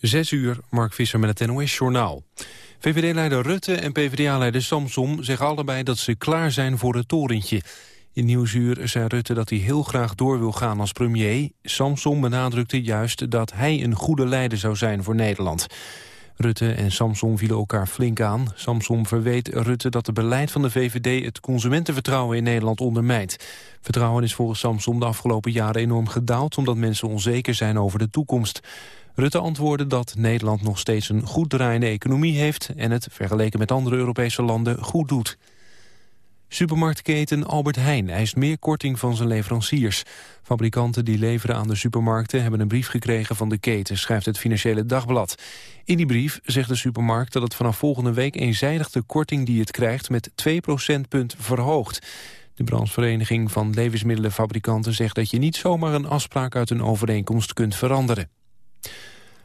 Zes uur, Mark Visser met het NOS-journaal. VVD-leider Rutte en PvdA-leider Samsom zeggen allebei dat ze klaar zijn voor het torentje. In Nieuwsuur zei Rutte dat hij heel graag door wil gaan als premier. Samsom benadrukte juist dat hij een goede leider zou zijn voor Nederland. Rutte en Samsom vielen elkaar flink aan. Samsom verweet Rutte dat het beleid van de VVD het consumentenvertrouwen in Nederland ondermijnt. Vertrouwen is volgens Samsom de afgelopen jaren enorm gedaald... omdat mensen onzeker zijn over de toekomst. Rutte antwoordde dat Nederland nog steeds een goed draaiende economie heeft... en het, vergeleken met andere Europese landen, goed doet. Supermarktketen Albert Heijn eist meer korting van zijn leveranciers. Fabrikanten die leveren aan de supermarkten hebben een brief gekregen van de keten, schrijft het Financiële Dagblad. In die brief zegt de supermarkt dat het vanaf volgende week eenzijdig de korting die het krijgt met 2 procentpunt verhoogt. De branchevereniging van levensmiddelenfabrikanten zegt dat je niet zomaar een afspraak uit een overeenkomst kunt veranderen.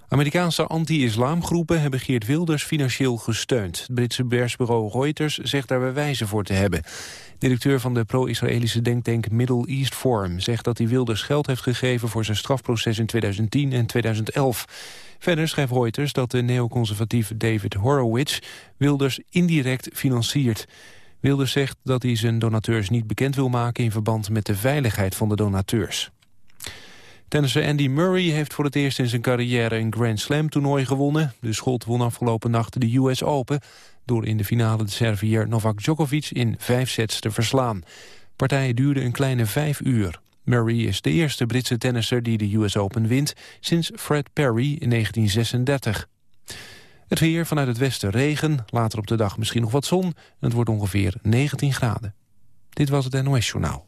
Amerikaanse anti-islamgroepen hebben Geert Wilders financieel gesteund. Het Britse persbureau Reuters zegt daar bewijzen voor te hebben. Directeur van de pro-Israëlische denktank Middle East Forum zegt dat hij Wilders geld heeft gegeven voor zijn strafproces in 2010 en 2011. Verder schrijft Reuters dat de neoconservatief David Horowitz Wilders indirect financiert. Wilders zegt dat hij zijn donateurs niet bekend wil maken in verband met de veiligheid van de donateurs. Tennisser Andy Murray heeft voor het eerst in zijn carrière een Grand Slam toernooi gewonnen. De Schot won afgelopen nacht de US Open door in de finale de Serviër Novak Djokovic in vijf sets te verslaan. Partijen duurden een kleine vijf uur. Murray is de eerste Britse tennisser die de US Open wint sinds Fred Perry in 1936. Het weer vanuit het westen regen, later op de dag misschien nog wat zon... het wordt ongeveer 19 graden. Dit was het NOS Journaal.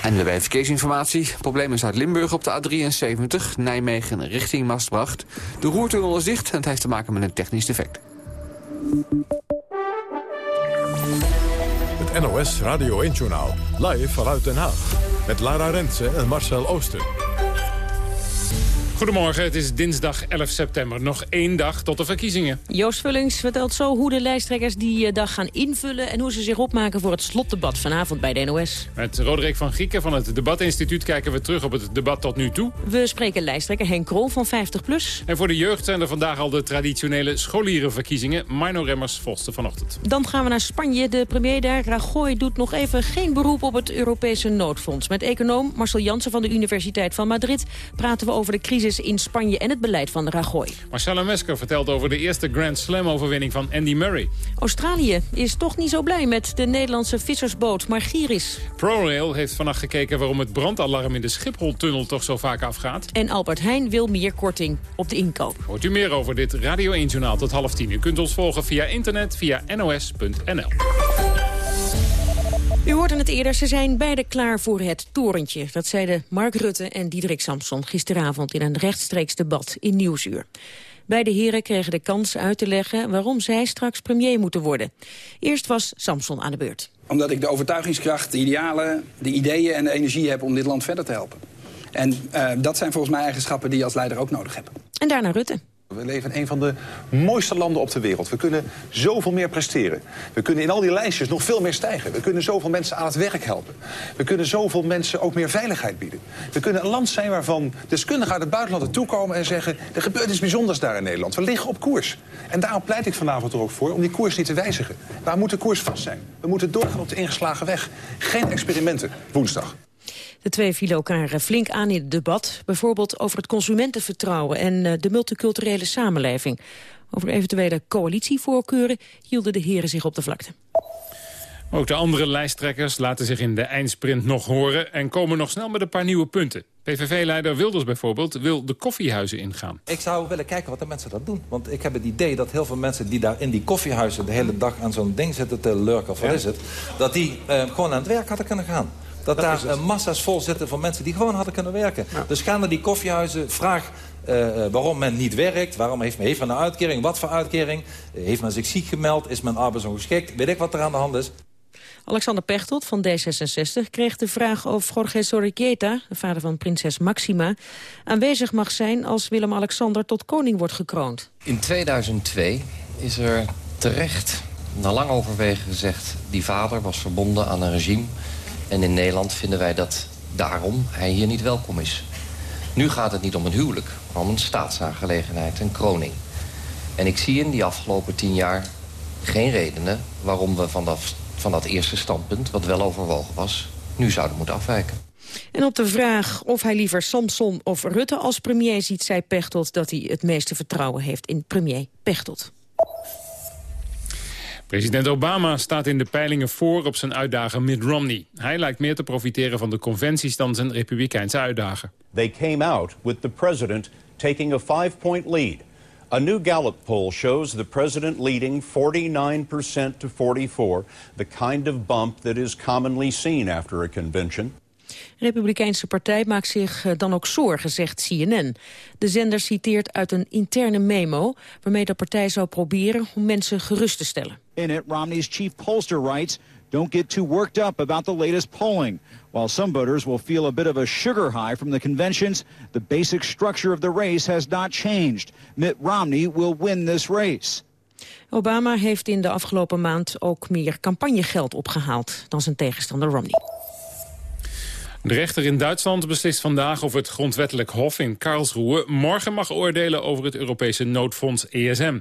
En de verkeersinformatie. Problemen Zuid-Limburg op de A73. Nijmegen richting Mastbracht. De roertunnel is dicht en het heeft te maken met een technisch defect. Het NOS Radio 1-journaal. Live vanuit Den Haag. Met Lara Rensen en Marcel Ooster. Goedemorgen, het is dinsdag 11 september. Nog één dag tot de verkiezingen. Joost Vullings vertelt zo hoe de lijsttrekkers die eh, dag gaan invullen... en hoe ze zich opmaken voor het slotdebat vanavond bij de NOS. Met Roderick van Grieken van het Debatinstituut kijken we terug op het debat tot nu toe. We spreken lijsttrekker Henk Krol van 50PLUS. En voor de jeugd zijn er vandaag al de traditionele scholierenverkiezingen. Marno Remmers volste vanochtend. Dan gaan we naar Spanje. De premier daar, Rajoy, doet nog even geen beroep op het Europese noodfonds. Met econoom Marcel Jansen van de Universiteit van Madrid... praten we over de crisis in Spanje en het beleid van Rajoy. Marcella Mesker vertelt over de eerste Grand Slam-overwinning van Andy Murray. Australië is toch niet zo blij met de Nederlandse vissersboot Margiris. ProRail heeft vannacht gekeken waarom het brandalarm in de Schipholtunnel toch zo vaak afgaat. En Albert Heijn wil meer korting op de inkoop. Hoort u meer over dit Radio 1-journaal tot half tien. U kunt ons volgen via internet via nos.nl. U hoorde het eerder, ze zijn beide klaar voor het torentje. Dat zeiden Mark Rutte en Diederik Samson gisteravond... in een rechtstreeks debat in Nieuwsuur. Beide heren kregen de kans uit te leggen waarom zij straks premier moeten worden. Eerst was Samson aan de beurt. Omdat ik de overtuigingskracht, de idealen, de ideeën en de energie heb om dit land verder te helpen. En uh, dat zijn volgens mij eigenschappen die je als leider ook nodig hebt. En daarna Rutte. We leven in een van de mooiste landen op de wereld. We kunnen zoveel meer presteren. We kunnen in al die lijstjes nog veel meer stijgen. We kunnen zoveel mensen aan het werk helpen. We kunnen zoveel mensen ook meer veiligheid bieden. We kunnen een land zijn waarvan deskundigen uit het buitenland er toekomen en zeggen... er gebeurt iets bijzonders daar in Nederland. We liggen op koers. En daarom pleit ik vanavond er ook voor om die koers niet te wijzigen. Waar moet de koers vast zijn? We moeten doorgaan op de ingeslagen weg. Geen experimenten woensdag. De twee vielen elkaar flink aan in het debat. Bijvoorbeeld over het consumentenvertrouwen en eh, de multiculturele samenleving. Over eventuele coalitievoorkeuren hielden de heren zich op de vlakte. Ook de andere lijsttrekkers laten zich in de eindsprint nog horen... en komen nog snel met een paar nieuwe punten. PVV-leider Wilders bijvoorbeeld wil de koffiehuizen ingaan. Ik zou willen kijken wat de mensen dat doen. Want ik heb het idee dat heel veel mensen die daar in die koffiehuizen... de hele dag aan zo'n ding zitten te lurken, of wat is het... dat die eh, gewoon aan het werk hadden kunnen gaan. Dat, daar uh, massa's vol zitten van mensen die gewoon hadden kunnen werken. Dus ga naar die koffiehuizen, vraag uh, waarom men niet werkt. Waarom heeft men, heeft men een uitkering? Wat voor uitkering? heeft men zich ziek gemeld? Is men arbeidsongeschikt? Weet ik wat er aan de hand is? Alexander Pechtold van D66 kreeg de vraag of Jorge Sorriqueta, de vader van prinses Maxima, aanwezig mag zijn als Willem-Alexander tot koning wordt gekroond. In 2002 is er terecht, na lang overwegen gezegd, die vader was verbonden aan een regime en in Nederland vinden wij dat daarom hij hier niet welkom is. Nu gaat het niet om een huwelijk, maar om een staatsaangelegenheid, een kroning. En ik zie in die afgelopen tien jaar geen redenen waarom we van dat, van dat eerste standpunt, wat wel overwogen was, nu zouden moeten afwijken. En op de vraag of hij liever Samson of Rutte als premier ziet... zei Pechtold dat hij het meeste vertrouwen heeft in premier Pechtold. President Obama staat in de peilingen voor op zijn uitdager Mitt Romney. Hij lijkt meer te profiteren van de conventies dan zijn republikeinse uitdager. They came out with the president taking a five-point lead. A new Gallup poll shows the president leading 49% to 44, the kind of bump that is commonly seen after a convention. De Republikeinse partij maakt zich eh, dan ook zorgen, zegt CNN. De zender citeert uit een interne memo... waarmee de partij zou proberen om mensen gerust te stellen. In it, Romney's chief pollster writes... Don't get too worked up about the latest polling. While some voters will feel a bit of a sugar high from the conventions, the basic structure of the race has not changed. Mitt Romney will win this race. Obama heeft in de afgelopen maand ook meer campagnegeld opgehaald dan zijn tegenstander Romney. De rechter in Duitsland beslist vandaag of het grondwettelijk hof in Karlsruhe morgen mag oordelen over het Europese noodfonds ESM.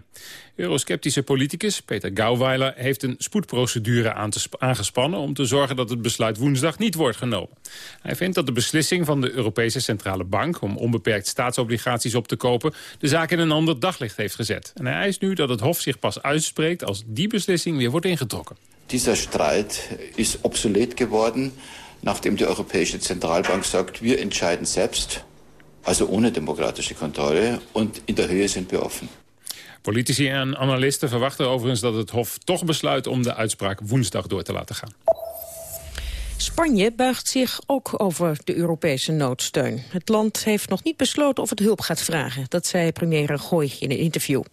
Eurosceptische politicus Peter Gauweiler heeft een spoedprocedure aangespannen om te zorgen dat het besluit woensdag niet wordt genomen. Hij vindt dat de beslissing van de Europese Centrale Bank om onbeperkt staatsobligaties op te kopen de zaak in een ander daglicht heeft gezet. En hij eist nu dat het hof zich pas uitspreekt als die beslissing weer wordt ingetrokken. Dieser strijd is obsolet geworden nachdem die Europäische Zentralbank sagt, wir entscheiden selbst, also ohne demokratische Kontrolle, und in der Höhe sind wir offen. Politici en analisten verwachten overigens dat het Hof toch besluit om de uitspraak woensdag door te laten gaan. Spanje buigt zich ook over de Europese noodsteun. Het land heeft nog niet besloten of het hulp gaat vragen. Dat zei premier Rajoy in een interview.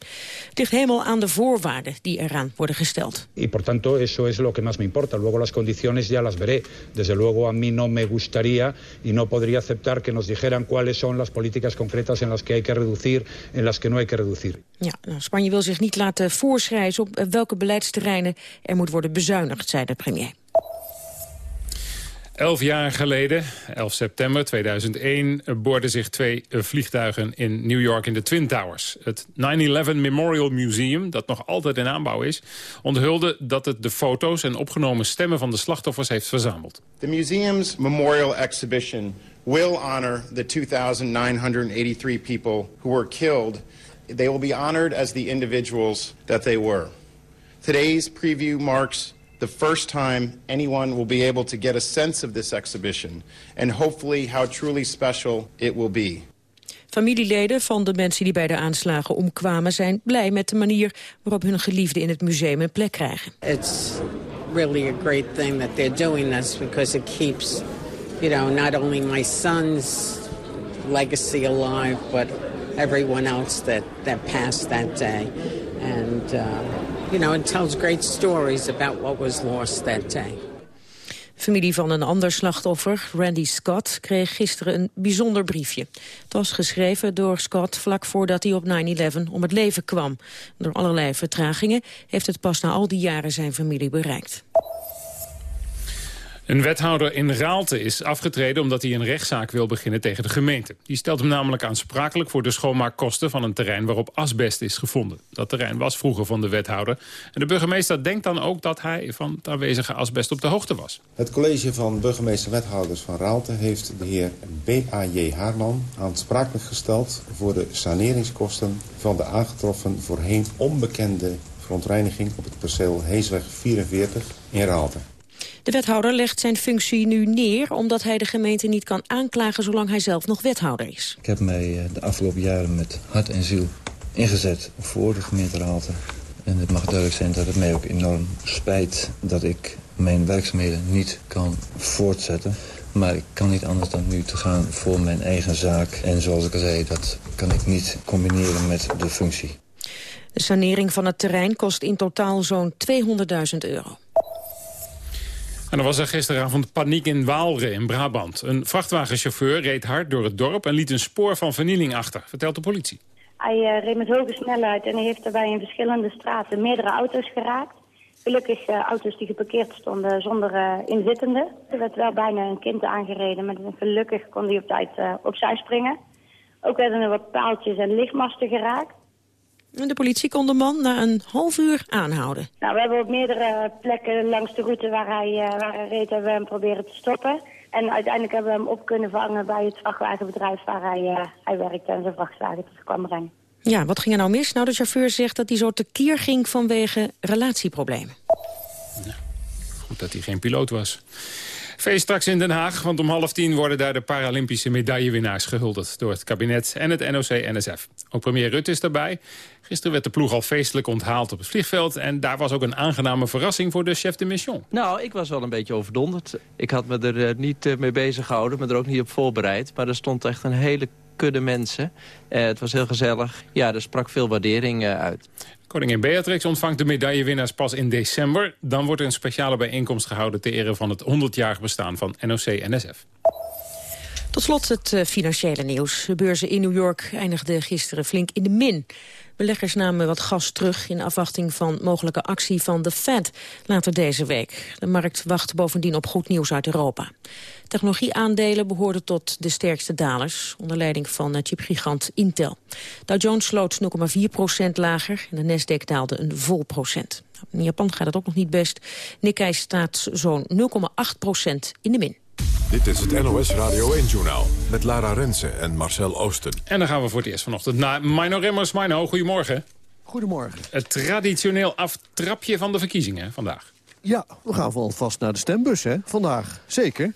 Het ligt helemaal aan de voorwaarden die eraan worden gesteld. Y por tanto eso es lo que más me importa. Luego las condiciones ya las veré. Desde luego a mí no me gustaría y no podría aceptar que nos dijeran cuáles son las políticas concretas en las que hay que reducir, en las que no hay que reducir. Ja, nou, Spanje wil zich niet laten voorschrijven op welke beleidsterreinen er moet worden bezuinigd, zei de premier. Elf jaar geleden, 11 september 2001, boorden zich twee eh, vliegtuigen in New York in de Twin Towers. Het 9-11 Memorial Museum, dat nog altijd in aanbouw is, onthulde dat het de foto's en opgenomen stemmen van de slachtoffers heeft verzameld. The museum's memorial exhibition will honor the 2,983 people who were killed. They will be honored as the individuals that they were. Today's preview marks the first time anyone will be able to get a sense of this exhibition and hopefully how truly special it will be. Familieleden van de mensen die bij de aanslagen omkwamen zijn blij met de manier waarop hun geliefden in het museum een plek krijgen. It's really a great thing that they're doing this because it keeps, you know, not only my son's legacy alive, but everyone else that that passed that day, and. Uh, you know, it tells great stories about what was lost that day. Familie van een ander slachtoffer, Randy Scott, kreeg gisteren een bijzonder briefje. Het was geschreven door Scott vlak voordat hij op 9-11 om het leven kwam. Door allerlei vertragingen heeft het pas na al die jaren zijn familie bereikt. Een wethouder in Raalte is afgetreden omdat hij een rechtszaak wil beginnen tegen de gemeente. Die stelt hem namelijk aansprakelijk voor de schoonmaakkosten van een terrein waarop asbest is gevonden. Dat terrein was vroeger van de wethouder. En de burgemeester denkt dan ook dat hij van het aanwezige asbest op de hoogte was. Het college van burgemeester-wethouders van Raalte heeft de heer B.A.J. Haarman aansprakelijk gesteld voor de saneringskosten van de aangetroffen voorheen onbekende verontreiniging op het perceel Heesweg 44 in Raalte. De wethouder legt zijn functie nu neer omdat hij de gemeente niet kan aanklagen zolang hij zelf nog wethouder is. Ik heb mij eh, de afgelopen jaren met hart en ziel ingezet voor de gemeente Raalte. En het mag duidelijk zijn dat het mij ook enorm spijt dat ik mijn werkzaamheden niet kan voortzetten. Maar ik kan niet anders dan nu te gaan voor mijn eigen zaak. En zoals ik al zei, dat kan ik niet combineren met de functie. De sanering van het terrein kost in totaal zo'n 200.000 euro. En er was er gisteravond paniek in Waalre in Brabant. Een vrachtwagenchauffeur reed hard door het dorp en liet een spoor van vernieling achter, vertelt de politie. Hij uh, reed met hoge snelheid en hij heeft daarbij in verschillende straten meerdere auto's geraakt. Gelukkig uh, auto's die geparkeerd stonden zonder uh, inzittenden. Er werd wel bijna een kind aangereden, maar gelukkig kon hij op tijd opzij springen. Ook werden er wat paaltjes en lichtmasten geraakt. De politie kon de man na een half uur aanhouden. Nou, we hebben op meerdere plekken langs de route waar hij, uh, waar hij reed... hebben we hem proberen te stoppen. En uiteindelijk hebben we hem op kunnen vangen bij het vrachtwagenbedrijf... waar hij, uh, hij werkte en zijn vrachtwagen terug kwam brengen. Ja, wat ging er nou mis? Nou, de chauffeur zegt dat hij zo tekeer ging vanwege relatieproblemen. Ja, goed dat hij geen piloot was. Feest straks in Den Haag, want om half tien worden daar de Paralympische medaillewinnaars gehuldigd door het kabinet en het NOC-NSF. Ook premier Rutte is daarbij. Gisteren werd de ploeg al feestelijk onthaald op het vliegveld en daar was ook een aangename verrassing voor de chef de mission. Nou, ik was wel een beetje overdonderd. Ik had me er niet mee bezig gehouden, me er ook niet op voorbereid, maar er stond echt een hele kudde mensen. Uh, het was heel gezellig. Ja, er sprak veel waardering uit. Koningin Beatrix ontvangt de medaillewinnaars pas in december. Dan wordt er een speciale bijeenkomst gehouden... ter ere van het 100-jarig bestaan van NOC-NSF. Tot slot het uh, financiële nieuws. De beurzen in New York eindigden gisteren flink in de min. Beleggers namen wat gas terug in afwachting van mogelijke actie van de Fed later deze week. De markt wacht bovendien op goed nieuws uit Europa. Technologieaandelen behoorden tot de sterkste dalers, onder leiding van chipgigant Intel. Dow Jones sloot 0,4 procent lager en de Nasdaq daalde een vol procent. In Japan gaat het ook nog niet best. Nikkei staat zo'n 0,8 procent in de min. Dit is het NOS Radio 1-journaal met Lara Rensen en Marcel Oosten. En dan gaan we voor het eerst vanochtend naar Mino Remmers. Mino, goedemorgen. Goedemorgen. Het traditioneel aftrapje van de verkiezingen vandaag. Ja, we gaan wel vast naar de stembus, hè, vandaag. Zeker.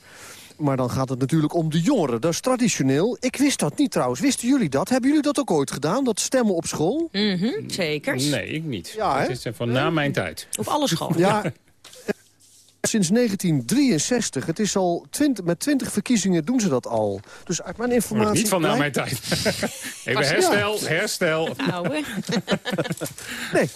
Maar dan gaat het natuurlijk om de jongeren. Dat is traditioneel. Ik wist dat niet trouwens. Wisten jullie dat? Hebben jullie dat ook ooit gedaan? Dat stemmen op school? Mm -hmm, zeker. Nee, ik niet. Ja, Het is van na mijn tijd. Op alle scholen. Ja, Sinds 1963. Het is al 20, met 20 verkiezingen doen ze dat al. Dus uit mijn informatie... niet van na mijn tijd. Even herstel, herstel. Ouwe. nee,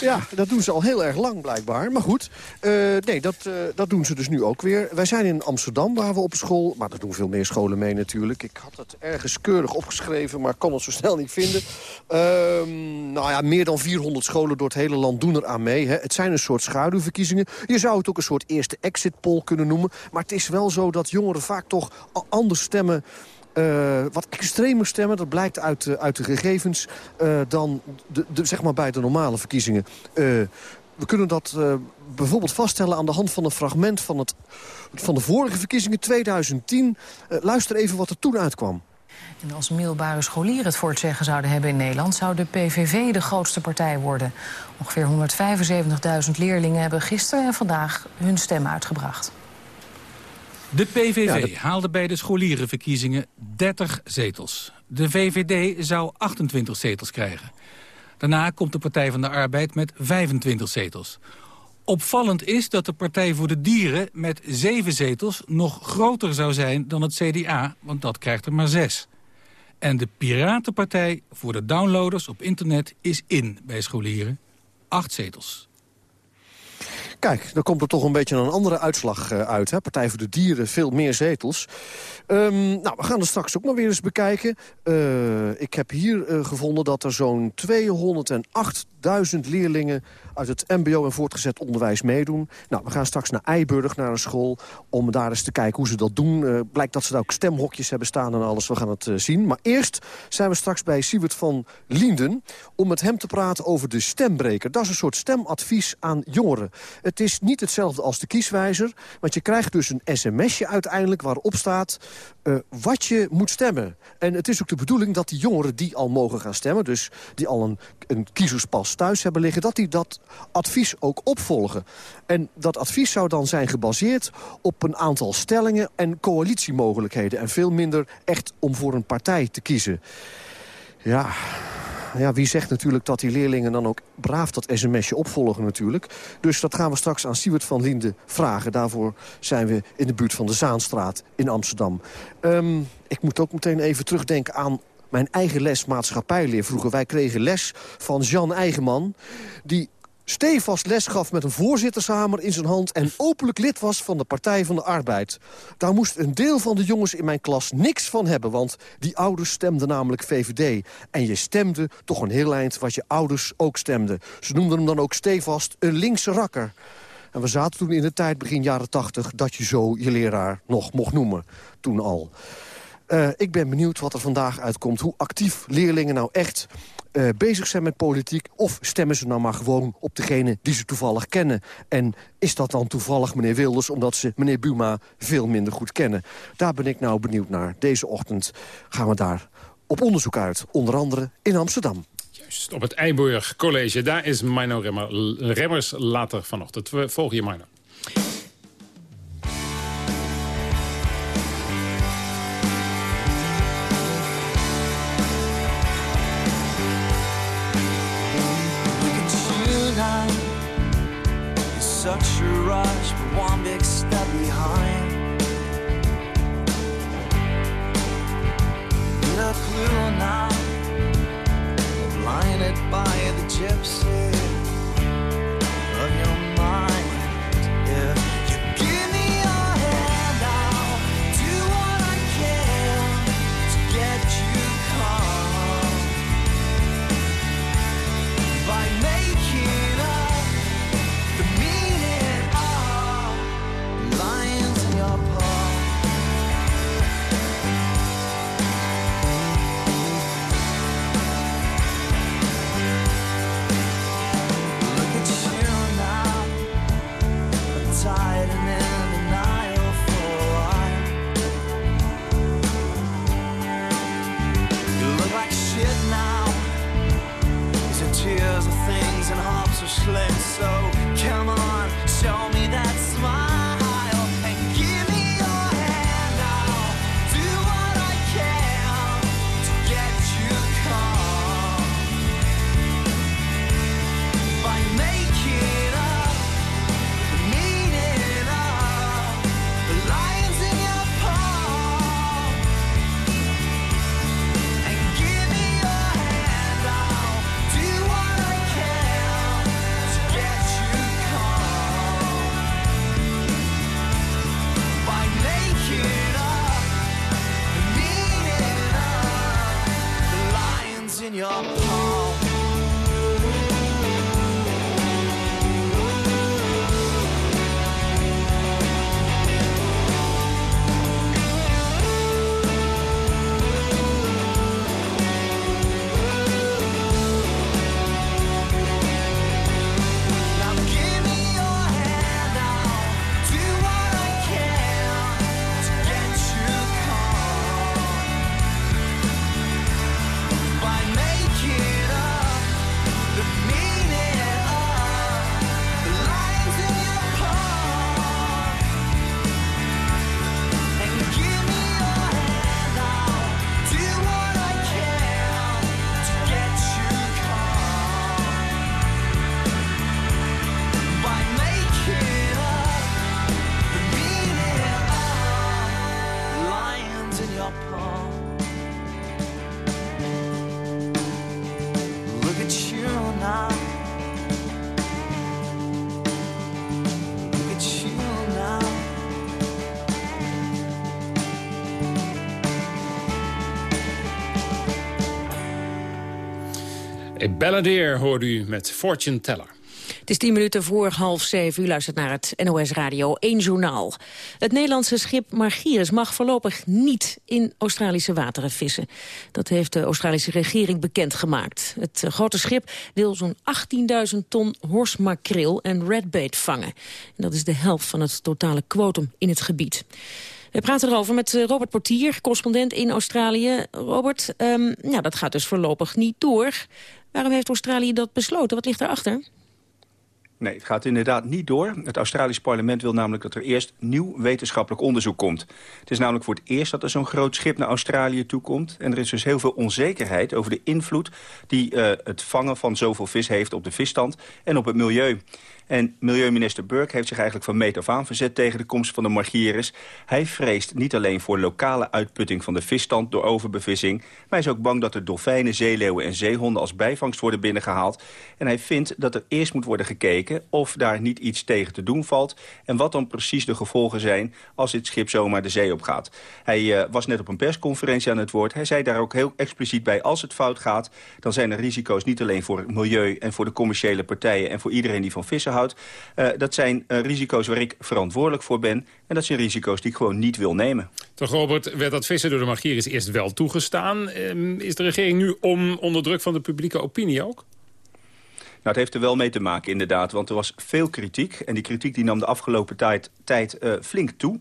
ja, dat doen ze al heel erg lang blijkbaar. Maar goed, uh, nee, dat, uh, dat doen ze dus nu ook weer. Wij zijn in Amsterdam, waar we op school... maar dat doen veel meer scholen mee natuurlijk. Ik had het ergens keurig opgeschreven, maar kon het zo snel niet vinden. Uh, nou ja, meer dan 400 scholen door het hele land doen er aan mee. Hè. Het zijn een soort schaduwverkiezingen. Je zou het ook een soort eerste exit poll kunnen noemen. Maar het is wel zo dat jongeren vaak toch anders stemmen... Uh, wat extremer stemmen, dat blijkt uit, uh, uit de gegevens... Uh, dan de, zeg maar bij de normale verkiezingen. we kunnen dat bijvoorbeeld vaststellen aan de hand van een fragment... van, het, van de vorige verkiezingen 2010. luister even wat er toen uitkwam. En als middelbare scholieren het voor het zeggen zouden hebben in Nederland... zou de PVV de grootste partij worden. Ongeveer 175.000 leerlingen hebben gisteren en vandaag hun stem uitgebracht. De PVV ja, de... haalde bij de scholierenverkiezingen 30 zetels. De VVD zou 28 zetels krijgen. Daarna komt de Partij van de Arbeid met 25 zetels. Opvallend is dat de Partij voor de Dieren met 7 zetels... nog groter zou zijn dan het CDA, want dat krijgt er maar 6. En de Piratenpartij voor de downloaders op internet is in bij scholieren. 8 zetels. Kijk, dan komt er toch een beetje een andere uitslag uh, uit. Hè? Partij voor de Dieren, veel meer zetels. Um, nou, we gaan er straks ook maar weer eens bekijken. Uh, ik heb hier uh, gevonden dat er zo'n 208.000 leerlingen uit het mbo en voortgezet onderwijs meedoen. Nou, we gaan straks naar Eiburg, naar een school, om daar eens te kijken hoe ze dat doen. Uh, blijkt dat ze daar ook stemhokjes hebben staan en alles. We gaan het uh, zien. Maar eerst zijn we straks bij Siewert van Lienden... om met hem te praten over de stembreker. Dat is een soort stemadvies aan jongeren. Het is niet hetzelfde als de kieswijzer, want je krijgt dus een sms'je uiteindelijk... waarop staat uh, wat je moet stemmen. En het is ook de bedoeling dat die jongeren die al mogen gaan stemmen... dus die al een, een kiezerspas thuis hebben liggen... dat die dat advies ook opvolgen. En dat advies zou dan zijn gebaseerd op een aantal stellingen... en coalitiemogelijkheden. En veel minder echt om voor een partij te kiezen. Ja, ja, wie zegt natuurlijk dat die leerlingen dan ook braaf dat sms'je opvolgen natuurlijk. Dus dat gaan we straks aan Siewert van Linden vragen. Daarvoor zijn we in de buurt van de Zaanstraat in Amsterdam. Um, ik moet ook meteen even terugdenken aan mijn eigen les maatschappijleer vroeger. Wij kregen les van Jan Eigenman, die stevast les gaf met een voorzittershamer in zijn hand... en openlijk lid was van de Partij van de Arbeid. Daar moest een deel van de jongens in mijn klas niks van hebben... want die ouders stemden namelijk VVD. En je stemde toch een heel eind wat je ouders ook stemden. Ze noemden hem dan ook stevast een linkse rakker. En we zaten toen in de tijd, begin jaren tachtig... dat je zo je leraar nog mocht noemen, toen al. Uh, ik ben benieuwd wat er vandaag uitkomt. Hoe actief leerlingen nou echt uh, bezig zijn met politiek... of stemmen ze nou maar gewoon op degene die ze toevallig kennen. En is dat dan toevallig meneer Wilders... omdat ze meneer Buma veel minder goed kennen? Daar ben ik nou benieuwd naar. Deze ochtend gaan we daar op onderzoek uit. Onder andere in Amsterdam. Juist, op het Eiburg College. Daar is Mino Remmers later vanochtend. We volgen je, Mino. Balladeer hoorde u met Fortune Teller. Het is tien minuten voor half zeven. U luistert naar het NOS Radio 1 Journaal. Het Nederlandse schip Margiris mag voorlopig niet in Australische wateren vissen. Dat heeft de Australische regering bekendgemaakt. Het grote schip wil zo'n 18.000 ton horsmakreel en redbait vangen. En dat is de helft van het totale kwotum in het gebied. We praten erover met eh, Robert Portier, correspondent in Australië. Robert, nou, dat gaat dus voorlopig niet door. Waarom heeft Australië dat besloten? Wat ligt daarachter? Nee, het gaat inderdaad niet door. Het Australisch parlement wil namelijk dat er eerst nieuw wetenschappelijk onderzoek komt. Het is namelijk voor het eerst dat er zo'n groot schip naar Australië toekomt. En er is dus heel veel onzekerheid over de invloed die uh, het vangen van zoveel vis heeft op de visstand en op het milieu. En milieuminister Burke heeft zich eigenlijk van meet af aan verzet tegen de komst van de margieris. Hij vreest niet alleen voor lokale uitputting van de visstand door overbevissing... maar hij is ook bang dat er dolfijnen, zeeleeuwen en zeehonden als bijvangst worden binnengehaald. En hij vindt dat er eerst moet worden gekeken of daar niet iets tegen te doen valt... en wat dan precies de gevolgen zijn als dit schip zomaar de zee op gaat. Hij uh, was net op een persconferentie aan het woord. Hij zei daar ook heel expliciet bij, als het fout gaat... dan zijn er risico's niet alleen voor het milieu en voor de commerciële partijen... en voor iedereen die van vissen houdt Uh, dat zijn uh, risico's waar ik verantwoordelijk voor ben. En dat zijn risico's die ik gewoon niet wil nemen. Toch Robert, werd dat vissen door de Margiris eerst wel toegestaan. Uh, is de regering nu om, onder druk van de publieke opinie ook? Nou, het heeft er wel mee te maken inderdaad, want er was veel kritiek. En die kritiek die nam de afgelopen tijd, tijd uh, flink toe.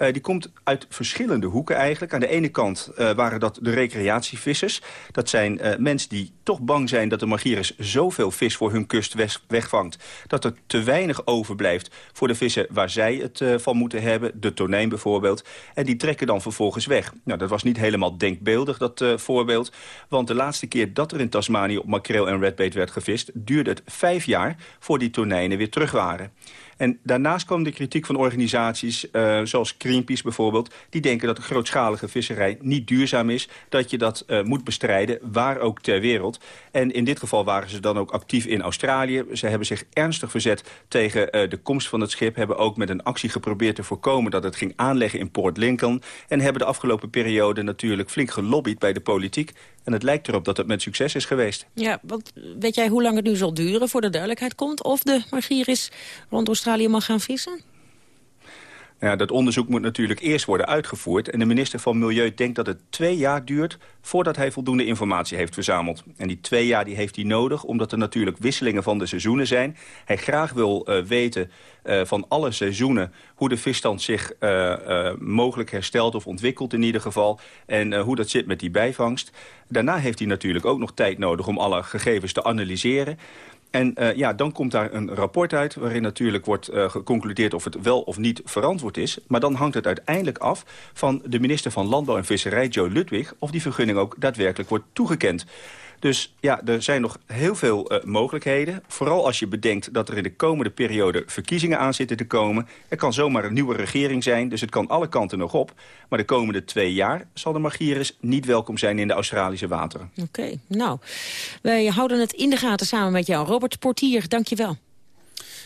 Uh, die komt uit verschillende hoeken eigenlijk. Aan de ene kant uh, waren dat de recreatievissers. Dat zijn uh, mensen die toch bang zijn dat de Margiris zoveel vis voor hun kust wegvangt... dat er te weinig overblijft voor de vissen waar zij het van moeten hebben. De tonijn bijvoorbeeld. En die trekken dan vervolgens weg. Nou, dat was niet helemaal denkbeeldig, dat voorbeeld. Want de laatste keer dat er in Tasmanië op makreel en redbait werd gevist... duurde het vijf jaar voor die tonijnen weer terug waren. En daarnaast kwam de kritiek van organisaties uh, zoals Greenpeace bijvoorbeeld... die denken dat de grootschalige visserij niet duurzaam is... dat je dat uh, moet bestrijden, waar ook ter wereld. En in dit geval waren ze dan ook actief in Australië. Ze hebben zich ernstig verzet tegen uh, de komst van het schip... hebben ook met een actie geprobeerd te voorkomen dat het ging aanleggen in Port Lincoln... en hebben de afgelopen periode natuurlijk flink gelobbyd bij de politiek... En het lijkt erop dat het met succes is geweest. Ja, want weet jij hoe lang het nu zal duren voor de duidelijkheid komt... of de Margiris rond Australië mag gaan vissen? Ja, dat onderzoek moet natuurlijk eerst worden uitgevoerd. En de minister van Milieu denkt dat het twee jaar duurt... voordat hij voldoende informatie heeft verzameld. En die twee jaar die heeft hij nodig, omdat er natuurlijk wisselingen van de seizoenen zijn. Hij graag wil uh, weten uh, van alle seizoenen... hoe de visstand zich uh, mogelijk herstelt of ontwikkelt in ieder geval. En hoe dat zit met die bijvangst. Daarna heeft hij natuurlijk ook nog tijd nodig om alle gegevens te analyseren. En uh, ja, dan komt daar een rapport uit waarin natuurlijk wordt uh, geconcludeerd of het wel of niet verantwoord is. Maar dan hangt het uiteindelijk af van de minister van Landbouw en Visserij, Joe Ludwig, of die vergunning ook daadwerkelijk wordt toegekend. Dus ja, er zijn nog heel veel uh, mogelijkheden. Vooral als je bedenkt dat er in de komende periode verkiezingen aan zitten te komen. Er kan zomaar een nieuwe regering zijn, dus het kan alle kanten nog op. Maar de komende twee jaar zal de Margiris niet welkom zijn in de Australische wateren. Oké, okay, nou, wij houden het in de gaten samen met jou. Robert Portier, dank je wel.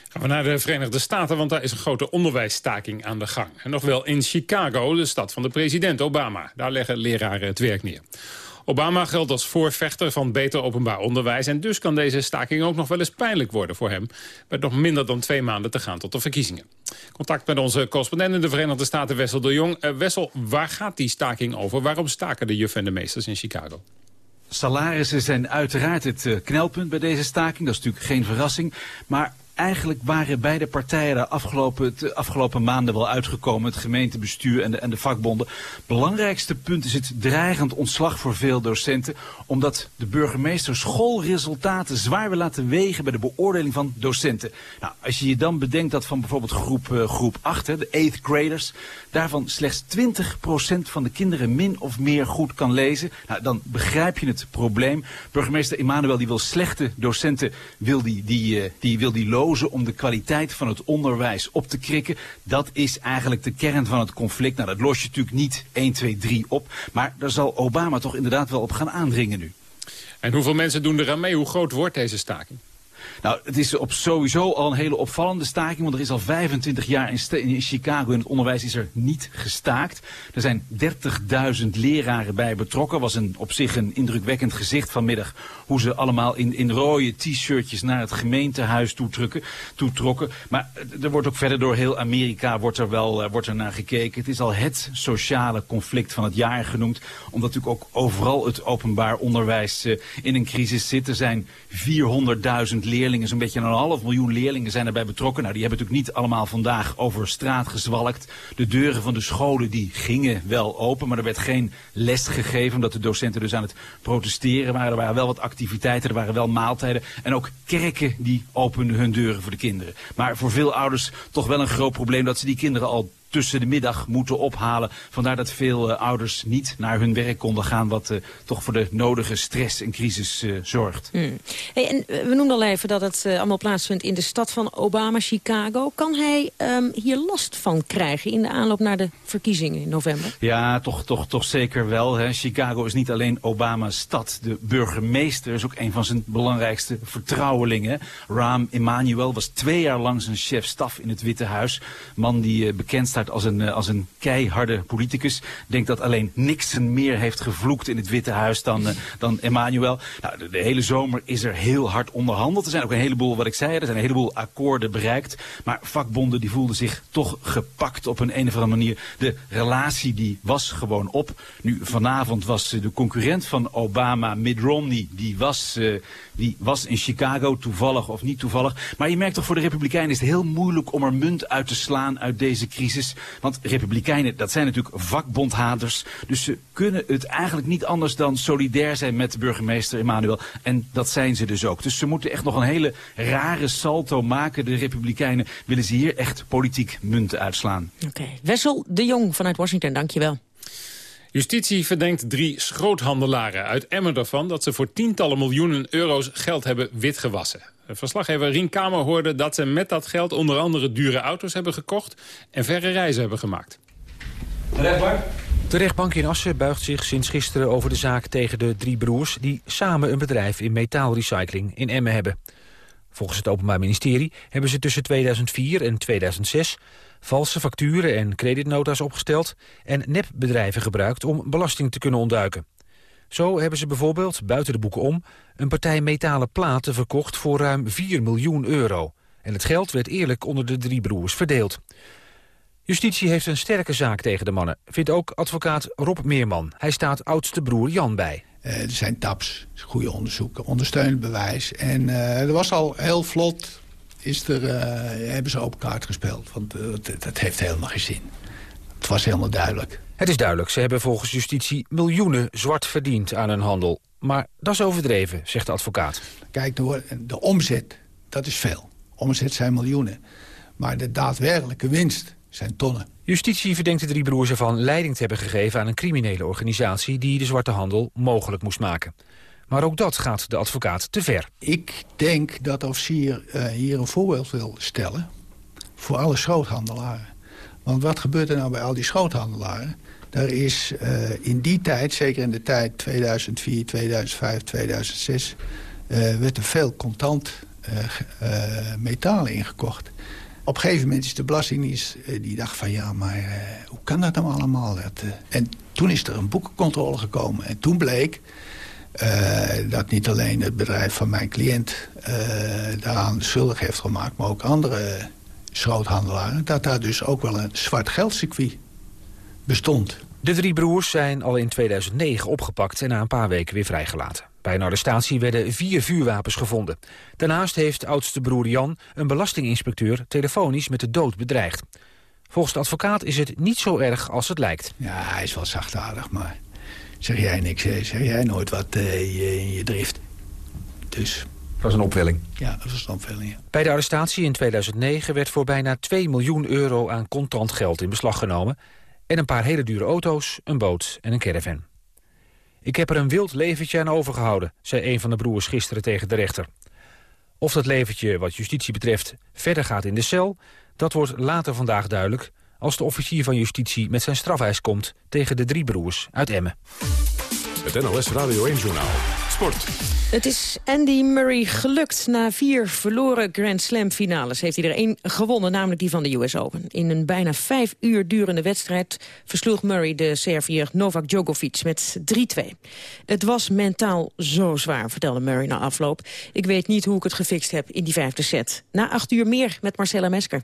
Gaan we naar de Verenigde Staten, want daar is een grote onderwijsstaking aan de gang. En nog wel in Chicago, de stad van de president Obama. Daar leggen leraren het werk neer. Obama geldt als voorvechter van beter openbaar onderwijs... en dus kan deze staking ook nog wel eens pijnlijk worden voor hem... met nog minder dan twee maanden te gaan tot de verkiezingen. Contact met onze correspondent in de Verenigde Staten, Wessel de Jong. Uh, Wessel, waar gaat die staking over? Waarom staken de juffen en de meesters in Chicago? Salarissen zijn uiteraard het uh, knelpunt bij deze staking. Dat is natuurlijk geen verrassing. Maar eigenlijk waren beide partijen afgelopen, de afgelopen maanden wel uitgekomen. Het gemeentebestuur en de, en de vakbonden. Belangrijkste punt is het dreigend ontslag voor veel docenten. Omdat de burgemeester schoolresultaten zwaar wil laten wegen bij de beoordeling van docenten. Nou, als je je dan bedenkt dat van bijvoorbeeld groep, uh, groep 8, hè, de 8th graders, daarvan slechts 20% van de kinderen min of meer goed kan lezen. Nou, dan begrijp je het probleem. Burgemeester Emmanuel die wil slechte docenten, wil die, die, uh, die, wil die lopen om de kwaliteit van het onderwijs op te krikken. Dat is eigenlijk de kern van het conflict. Nou, dat los je natuurlijk niet 1, 2, 3 op. Maar daar zal Obama toch inderdaad wel op gaan aandringen nu. En hoeveel mensen doen eraan mee? Hoe groot wordt deze staking? Nou, het is op sowieso al een hele opvallende staking. Want er is al 25 jaar in, Chicago in het onderwijs is er niet gestaakt. Er zijn 30.000 leraren bij betrokken. was een, op zich een indrukwekkend gezicht vanmiddag. Hoe ze allemaal in, in rode t-shirtjes naar het gemeentehuis toetrokken. Maar er wordt ook verder door heel Amerika wordt er wel uh, wordt er naar gekeken. Het is al het sociale conflict van het jaar genoemd. Omdat natuurlijk ook overal het openbaar onderwijs uh, in een crisis zit. Er zijn 400.000 leerlingen, zo'n beetje een half miljoen leerlingen zijn erbij betrokken. Nou, die hebben natuurlijk niet allemaal vandaag over straat gezwalkt. De deuren van de scholen die gingen wel open, maar er werd geen les gegeven, omdat de docenten dus aan het protesteren waren. Er waren wel wat activiteiten, er waren wel maaltijden. En ook kerken die openden hun deuren voor de kinderen. Maar voor veel ouders toch wel een groot probleem dat ze die kinderen al tussen de middag moeten ophalen. Vandaar dat veel uh, ouders niet naar hun werk konden gaan... wat uh, toch voor de nodige stress en crisis uh, zorgt. Hmm. Hey, en we noemden al even dat het allemaal plaatsvindt in de stad van Obama, Chicago. Kan hij um, hier last van krijgen in de aanloop naar de verkiezingen in november? Ja, toch, toch, toch zeker wel. Hè. Chicago is niet alleen Obama's stad. De burgemeester is ook een van zijn belangrijkste vertrouwelingen. Rahm Emanuel was twee jaar lang zijn chef-staf in het Witte Huis. Man die bekend staat als een, als een keiharde politicus. Denkt dat alleen Nixon meer heeft gevloekt in het Witte Huis dan, dan Emmanuel. Nou, de, hele zomer is er heel hard onderhandeld. Er zijn ook een heleboel, wat ik zei, er zijn een heleboel akkoorden bereikt. Maar vakbonden die voelden zich toch gepakt op een, een of andere manier. De relatie die was gewoon op. Nu, vanavond was de concurrent van Obama, Mitt Romney, die was, die was in Chicago, toevallig of niet toevallig. Maar je merkt toch, voor de Republikeinen is het heel moeilijk om er munt uit te slaan uit deze crisis. Want Republikeinen, dat zijn natuurlijk vakbondhaders. Dus ze kunnen het eigenlijk niet anders dan solidair zijn met burgemeester Emmanuel. En dat zijn ze dus ook. Dus ze moeten echt nog een hele rare salto maken. De Republikeinen willen ze hier echt politiek munt uitslaan. Oké. Wessel de Jong vanuit Washington, dankjewel. Justitie verdenkt drie schroothandelaren uit Emmen ervan... dat ze voor tientallen miljoenen euro's geld hebben witgewassen. Verslaggever Rien Kamer hoorde dat ze met dat geld... onder andere dure auto's hebben gekocht en verre reizen hebben gemaakt. De rechtbank in Assen buigt zich sinds gisteren over de zaak tegen de drie broers... die samen een bedrijf in metaalrecycling in Emmen hebben. Volgens het Openbaar Ministerie hebben ze tussen 2004 en 2006 valse facturen en creditnota's opgesteld en nepbedrijven gebruikt om belasting te kunnen ontduiken. Zo hebben ze bijvoorbeeld, buiten de boeken om, een partij metalen platen verkocht voor ruim 4 miljoen euro. En het geld werd eerlijk onder de drie broers verdeeld. Justitie heeft een sterke zaak tegen de mannen, vindt ook advocaat Rob Meerman. Hij staat oudste broer Jan bij. Uh, er zijn taps, goede onderzoeken, ondersteunend bewijs. En uh, er was al heel vlot is er, uh, hebben ze open kaart gespeeld. Want uh, dat heeft helemaal geen zin. Het was helemaal duidelijk. Het is duidelijk. Ze hebben volgens justitie miljoenen zwart verdiend aan hun handel. Maar dat is overdreven, zegt de advocaat. Kijk, de, de omzet, dat is veel. Omzet zijn miljoenen. Maar de daadwerkelijke winst zijn tonnen. Justitie verdenkt de drie broers ervan leiding te hebben gegeven aan een criminele organisatie... die de zwarte handel mogelijk moest maken. Maar ook dat gaat de advocaat te ver. Ik denk dat de officier uh, hier een voorbeeld wil stellen... voor alle schroothandelaren. Want wat gebeurt er nou bij al die schroothandelaren? Er is uh, in die tijd, zeker in de tijd 2004, 2005, 2006... Uh, werd er veel contant uh, metalen ingekocht. Op een gegeven moment is de Belastingdienst... die dacht van ja, maar hoe kan dat nou allemaal? En toen is er een boekencontrole gekomen. En toen bleek uh, dat niet alleen het bedrijf van mijn cliënt uh, daaraan schuldig heeft gemaakt... maar ook andere schroothandelaren... dat daar dus ook wel een zwart geldcircuit bestond. De drie broers zijn al in 2009 opgepakt en na een paar weken weer vrijgelaten. Bij een arrestatie werden vier vuurwapens gevonden. Daarnaast heeft oudste broer Jan een belastinginspecteur telefonisch met de dood bedreigd. Volgens de advocaat is het niet zo erg als het lijkt. Ja, hij is wel zachtaardig, maar zeg jij niks, zeg jij nooit wat uh, in je drift. Dus... Dat was een opwelling. Ja, dat was een opwelling, ja. Bij de arrestatie in 2009 werd voor bijna 2 miljoen euro aan contant geld in beslag genomen... en een paar hele dure auto's, een boot en een caravan. Ik heb er een wild leventje aan overgehouden, zei een van de broers gisteren tegen de rechter. Of dat leventje wat justitie betreft verder gaat in de cel... dat wordt later vandaag duidelijk als de officier van justitie met zijn strafeis komt tegen de drie broers uit Emmen. Het NLS Radio 1 Journaal. Sport. Het is Andy Murray gelukt. Na vier verloren Grand Slam finales heeft hij er één gewonnen, namelijk die van de US Open. In een bijna vijf uur durende wedstrijd versloeg Murray de Serviër Novak Djokovic met 3-2. Het was mentaal zo zwaar, vertelde Murray na afloop. Ik weet niet hoe ik het gefixt heb in die vijfde set. Na acht uur meer met Marcella Mesker.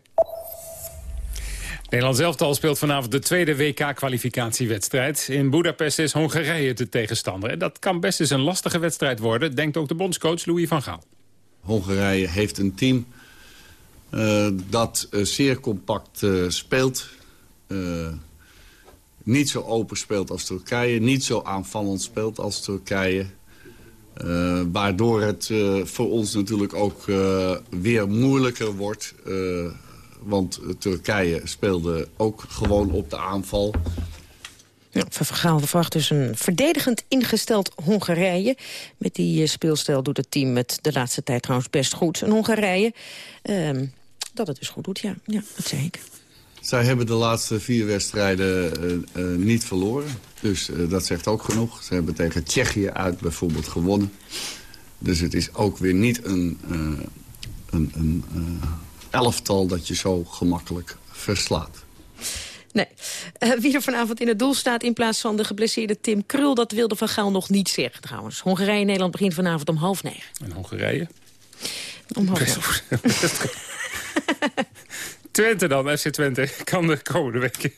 Nederland elftal speelt vanavond de tweede WK-kwalificatiewedstrijd. In Budapest is Hongarije de tegenstander. En dat kan best eens een lastige wedstrijd worden, denkt ook de bondscoach Louis van Gaal. Hongarije heeft een team uh, dat uh, zeer compact uh, speelt. niet zo open speelt als Turkije. Niet zo aanvallend speelt als Turkije. waardoor het voor ons natuurlijk ook weer moeilijker wordt want Turkije speelde ook gewoon op de aanval. Ja, Vergaal verwacht dus een verdedigend ingesteld Hongarije. Met die eh, speelstijl doet het team met de laatste tijd trouwens best goed. Een Hongarije uh, dat het dus goed doet, ja. ja dat zei ik. Zij hebben de laatste vier wedstrijden uh, uh, niet verloren. Dus uh, dat zegt ook genoeg. Ze hebben tegen Tsjechië uit bijvoorbeeld gewonnen. Dus het is ook weer niet een, een, een elftal dat je zo gemakkelijk verslaat. Nee. Uh, wie er vanavond in het doel staat in plaats van de geblesseerde Tim Krul... dat wilde Van Gaal nog niet zeggen trouwens. Hongarije-Nederland begint vanavond om half negen. En Hongarije? Om half negen. Twente dan, FC Twente, kan de komende weken.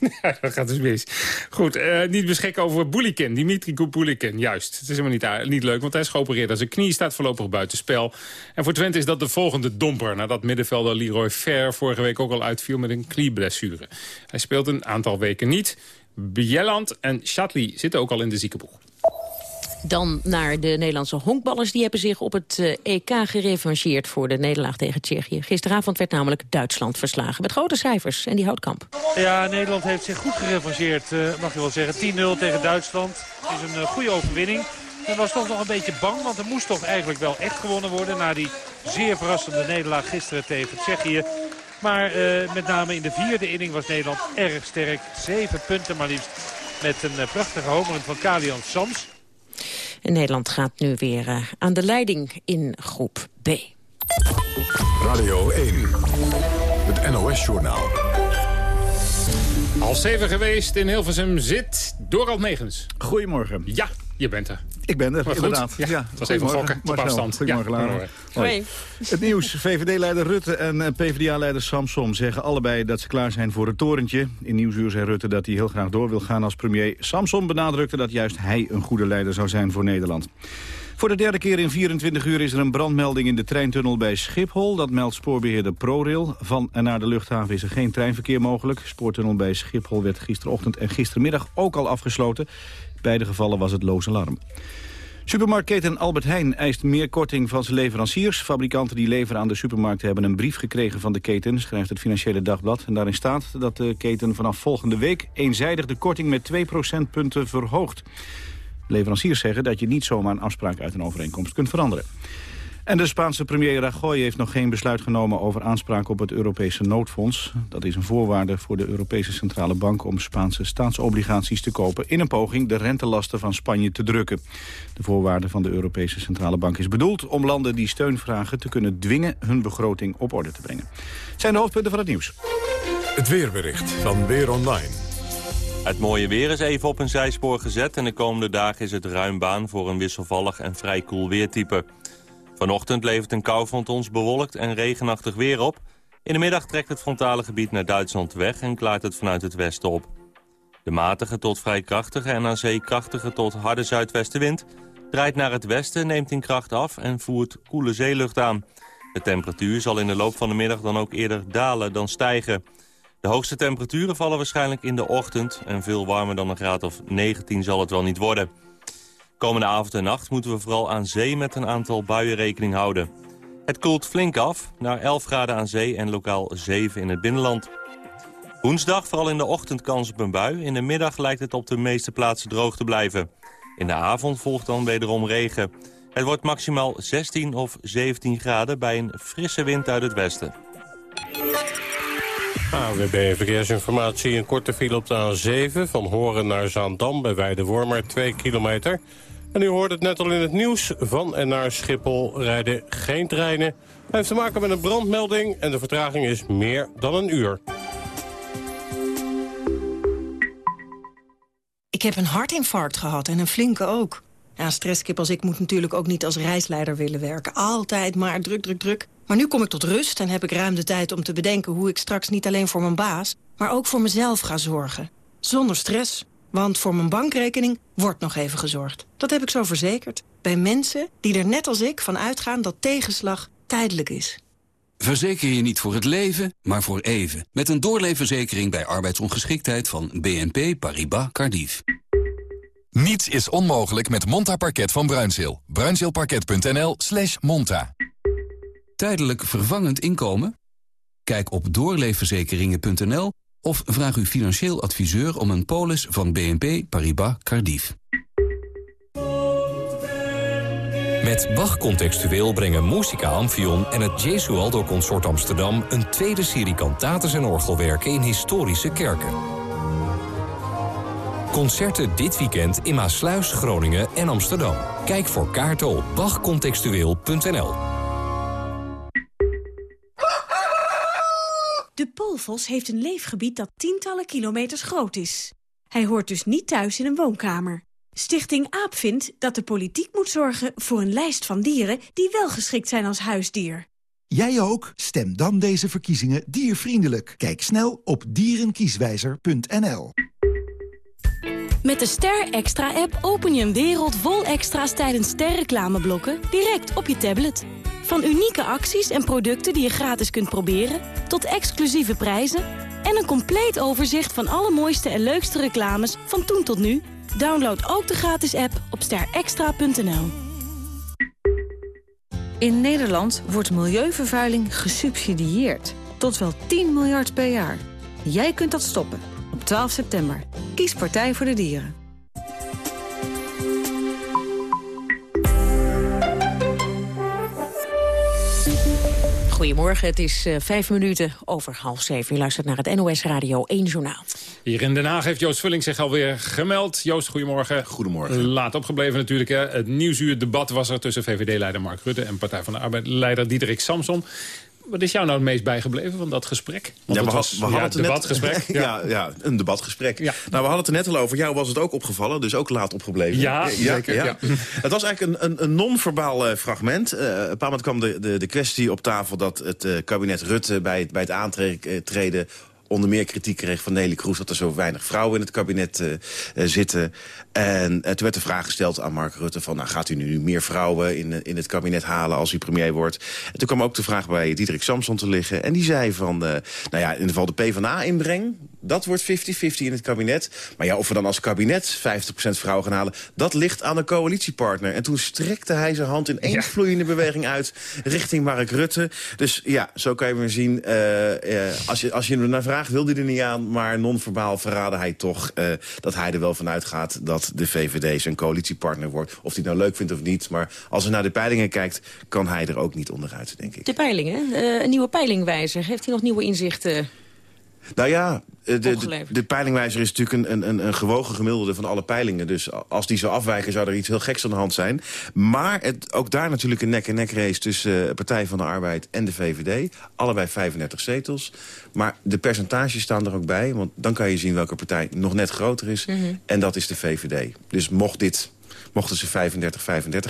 ja, dat gaat dus mis. Goed, uh, niet beschikken over Boulikin, Dimitri Boulikin. Juist, het is helemaal niet, niet leuk, want hij is geopereerd. Zijn knie staat voorlopig buiten spel. En voor Twente is dat de volgende domper... nadat middenvelder Leroy Fair vorige week ook al uitviel met een knieblessure. Hij speelt een aantal weken niet. Bieland en Shatley zitten ook al in de ziekenboeg. Dan naar de Nederlandse honkballers. Die hebben zich op het EK eh, e gerevancheerd voor de nederlaag tegen Tsjechië. Gisteravond werd namelijk Duitsland verslagen. Met grote cijfers en die houtkamp. Ja, Nederland heeft zich goed gerevancheerd, uh, mag je wel zeggen. 10-0 tegen Duitsland is een uh, goede overwinning. Men was toch nog een beetje bang, want er moest toch eigenlijk wel echt gewonnen worden... na die zeer verrassende nederlaag gisteren tegen Tsjechië. Maar met name in de vierde inning was Nederland erg sterk. Zeven punten maar liefst met een prachtige homer van Kalian Sams. En Nederland gaat nu weer uh, aan de leiding in groep B. Radio 1, het NOS-journaal. Al zeven geweest in Hilversum zit Dorald Megens. Goedemorgen. Ja, je bent er. Ik ben er, inderdaad. Ja, ja, het was even gokken op afstand. Goedemorgen, ja, Lara. Hoi. Het nieuws. VVD-leider Rutte en eh, PvdA-leider Samson zeggen allebei dat ze klaar zijn voor het torentje. In Nieuwsuur zei Rutte dat hij heel graag door wil gaan als premier. Samson benadrukte dat juist hij een goede leider zou zijn voor Nederland. Voor de derde keer in 24 uur is er een brandmelding in de treintunnel bij Schiphol. Dat meldt spoorbeheerder ProRail. Van en naar de luchthaven is er geen treinverkeer mogelijk. Spoortunnel bij Schiphol werd gisterochtend en gistermiddag ook al afgesloten. Beide gevallen was het loos alarm. Supermarktketen Albert Heijn eist meer korting van zijn leveranciers. Fabrikanten die leveren aan de supermarkten hebben een brief gekregen van de keten, schrijft het Financiële Dagblad. En daarin staat dat de keten vanaf volgende week eenzijdig de korting met 2 procentpunten verhoogt. Leveranciers zeggen dat je niet zomaar een afspraak uit een overeenkomst kunt veranderen. En de Spaanse premier Rajoy heeft nog geen besluit genomen over aanspraak op het Europese noodfonds. Dat is een voorwaarde voor de Europese Centrale Bank om Spaanse staatsobligaties te kopen in een poging de rentelasten van Spanje te drukken. De voorwaarde van de Europese Centrale Bank is bedoeld om landen die steun vragen te kunnen dwingen hun begroting op orde te brengen. Het zijn de hoofdpunten van het nieuws. Het weerbericht van Weer Online. Het mooie weer is even op een zijspoor gezet... en de komende dagen is het ruim baan voor een wisselvallig en vrij koel weertype. Vanochtend levert een koufront ons bewolkt en regenachtig weer op. In de middag trekt het frontale gebied naar Duitsland weg en klaart het vanuit het westen op. De matige tot vrij krachtige en aan zee krachtige tot harde zuidwestenwind... draait naar het westen, neemt in kracht af en voert koele zeelucht aan. De temperatuur zal in de loop van de middag dan ook eerder dalen dan stijgen. De hoogste temperaturen vallen waarschijnlijk in de ochtend... en veel warmer dan een graad of 19 zal het wel niet worden. Komende avond en nacht moeten we vooral aan zee met een aantal buien rekening houden. Het koelt flink af, naar 11 graden aan zee en lokaal 7 in het binnenland. Woensdag vooral in de ochtend kans op een bui. In de middag lijkt het op de meeste plaatsen droog te blijven. In de avond volgt dan wederom regen. Het wordt maximaal 16 of 17 graden bij een frisse wind uit het westen. AWB Verkeersinformatie. Een korte file op de A7 van Horen naar Zaandam bij Weidewormer 2 kilometer. En u hoort het net al in het nieuws. Van en naar Schiphol rijden geen treinen. Hij heeft te maken met een brandmelding en de vertraging is meer dan een uur. Ik heb een hartinfarct gehad en een flinke ook. Ja, stresskip als ik moet natuurlijk ook niet als reisleider willen werken. Altijd maar druk, druk, druk. Maar nu kom ik tot rust en heb ik ruim de tijd om te bedenken... hoe ik straks niet alleen voor mijn baas, maar ook voor mezelf ga zorgen. Zonder stress. Want voor mijn bankrekening wordt nog even gezorgd. Dat heb ik zo verzekerd. Bij mensen die er net als ik van uitgaan dat tegenslag tijdelijk is. Verzeker je niet voor het leven, maar voor even. Met een doorleefverzekering bij arbeidsongeschiktheid van BNP Paribas Cardiff. Niets is onmogelijk met Monta Parket van Bruinzeel. Bruinzeelparket.nl slash monta. Tijdelijk vervangend inkomen? Kijk op doorleefverzekeringen.nl of vraag uw financieel adviseur om een polis van BNP Paribas Cardiff. Met Bach Contextueel brengen Musica Amphion en het Jesualdo Consort Amsterdam... een tweede serie kantates en orgelwerken in historische kerken. Concerten dit weekend in Maasluis, Groningen en Amsterdam. Kijk voor kaarten op bachcontextueel.nl. De Paul walvos heeft een leefgebied dat tientallen kilometers groot is. Hij hoort dus niet thuis in een woonkamer. Stichting AAP vindt dat de politiek moet zorgen voor een lijst van dieren... die wel geschikt zijn als huisdier. Jij ook? Stem dan deze verkiezingen diervriendelijk. Kijk snel op dierenkieswijzer.nl. Met de Ster Extra-app open je een wereld vol extra's tijdens sterreclameblokken direct op je tablet. Van unieke acties en producten die je gratis kunt proberen, tot exclusieve prijzen en een compleet overzicht van alle mooiste en leukste reclames van toen tot nu. Download ook de gratis app op sterextra.nl. In Nederland wordt milieuvervuiling gesubsidieerd. Tot wel 10 miljard per jaar. Jij kunt dat stoppen. Op 12 september. Kies Partij voor de Dieren. Goedemorgen, het is uh, vijf minuten over half zeven. U luistert naar het NOS Radio 1 Journaal. Hier in Den Haag heeft Joost Vulling zich alweer gemeld. Joost, goedemorgen. Goedemorgen. Laat opgebleven natuurlijk. Hè. Het nieuwsuur debat was er tussen VVD-leider Mark Rutte... en Partij van de Arbeid-leider Diederik Samson. Wat is jou nou het meest bijgebleven van dat gesprek? Want ja, we, was, we hadden het debatgesprek. Net, ja. ja, een debatgesprek. Ja. Nou, we hadden het er net al over. Jou was het ook opgevallen, dus ook laat opgebleven. Ja, zeker. Ja. Het was eigenlijk een, een, een non-verbaal uh, fragment. Uh, op een bepaald moment kwam de, de, de kwestie op tafel... dat het uh, kabinet Rutte bij het, bij het aantreden onder meer kritiek kreeg van Nelly Kroes... dat er zo weinig vrouwen in het kabinet uh, uh, zitten. En uh, toen werd de vraag gesteld aan Mark Rutte... van nou, gaat u nu meer vrouwen in, in het kabinet halen als u premier wordt? En toen kwam ook de vraag bij Diederik Samson te liggen. En die zei van, nou ja, in ieder geval de PvdA-inbreng... dat wordt 50-50 in het kabinet. Maar ja, of we dan als kabinet 50% vrouwen gaan halen... dat ligt aan de coalitiepartner. En toen strekte hij zijn hand in één ja. vloeiende beweging uit... richting Mark Rutte. Dus ja, zo kan je maar zien... als, je, als je hem naar vraagt wilde hij er niet aan, maar non-verbaal verraadde hij toch uh, dat hij er wel van uitgaat dat de VVD zijn coalitiepartner wordt. Of hij het nou leuk vindt of niet, maar als hij naar de peilingen kijkt, kan hij er ook niet onderuit, denk ik. De peilingen, uh, een nieuwe peilingwijzer. Heeft hij nog nieuwe inzichten? Nou ja, de, de, de, peilingwijzer is natuurlijk een, een, een gewogen gemiddelde van alle peilingen. Dus als die zou afwijken, zou er iets heel geks aan de hand zijn. Maar het, ook daar natuurlijk een nek-en-nek race tussen uh, Partij van de Arbeid en de VVD. Allebei 35 zetels. Maar de percentages staan er ook bij. Want dan kan je zien welke partij nog net groter is. Mm -hmm. En dat is de VVD. Dus mocht dit, mochten ze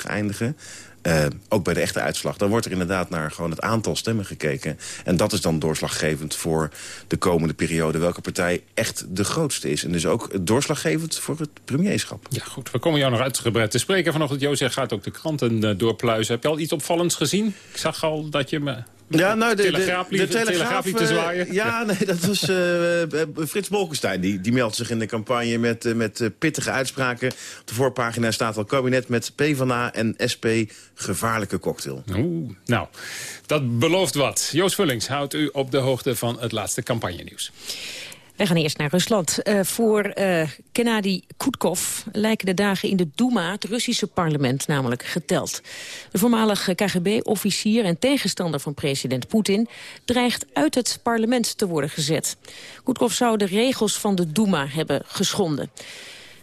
35-35 eindigen... Uh, ook bij de echte uitslag. Dan wordt er inderdaad naar gewoon het aantal stemmen gekeken. En dat is dan doorslaggevend voor de komende periode. Welke partij echt de grootste is. En dus ook doorslaggevend voor het premierschap. Ja goed, we komen jou nog uitgebreid te spreken. Vanochtend Jozef gaat ook de kranten uh, doorpluizen. Heb je al iets opvallends gezien? Ik zag al dat je me... Ja, nou, de, telegraaf, de, de, de telegraaf te zwaaien. Ja, nee, dat was uh, Frits Bolkestein. Die, die meldt zich in de campagne met, uh, met pittige uitspraken. Op de voorpagina staat al kabinet met PvdA en SP gevaarlijke cocktail. Oeh, nou, dat belooft wat. Joost Vullings houdt u op de hoogte van het laatste campagnenieuws. We gaan eerst naar Rusland. Uh, voor uh, Gennady Kutkov lijken de dagen in de Duma, het Russische parlement, namelijk geteld. De voormalige KGB-officier en tegenstander van president Poetin dreigt uit het parlement te worden gezet. Kutkov zou de regels van de Duma hebben geschonden.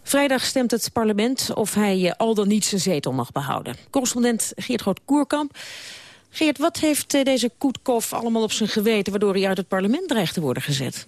Vrijdag stemt het parlement of hij uh, al dan niet zijn zetel mag behouden. Correspondent Geert Groot-Koerkamp. Geert, wat heeft deze Kutkov allemaal op zijn geweten... waardoor hij uit het parlement dreigt te worden gezet?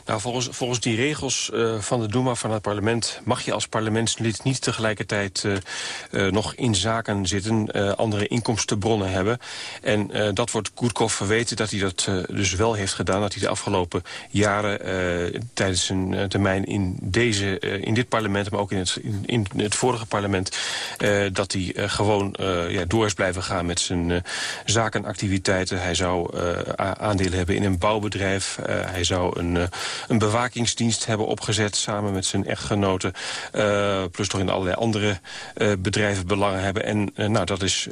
Nou, volgens, volgens die regels uh, van de Duma van het parlement... mag je als parlementslid niet tegelijkertijd uh, uh, nog in zaken zitten... andere inkomstenbronnen hebben. En dat wordt Koerkov verweten dat hij dat dus wel heeft gedaan. Dat hij de afgelopen jaren tijdens zijn termijn in, deze, in dit parlement... maar ook in het, in het vorige parlement... dat hij gewoon ja, door is blijven gaan met zijn zakenactiviteiten. Hij zou aandelen hebben in een bouwbedrijf. hij zou een een bewakingsdienst hebben opgezet... samen met zijn echtgenoten. Uh, plus toch in allerlei andere uh, bedrijven belangen hebben. En uh, nou, dat is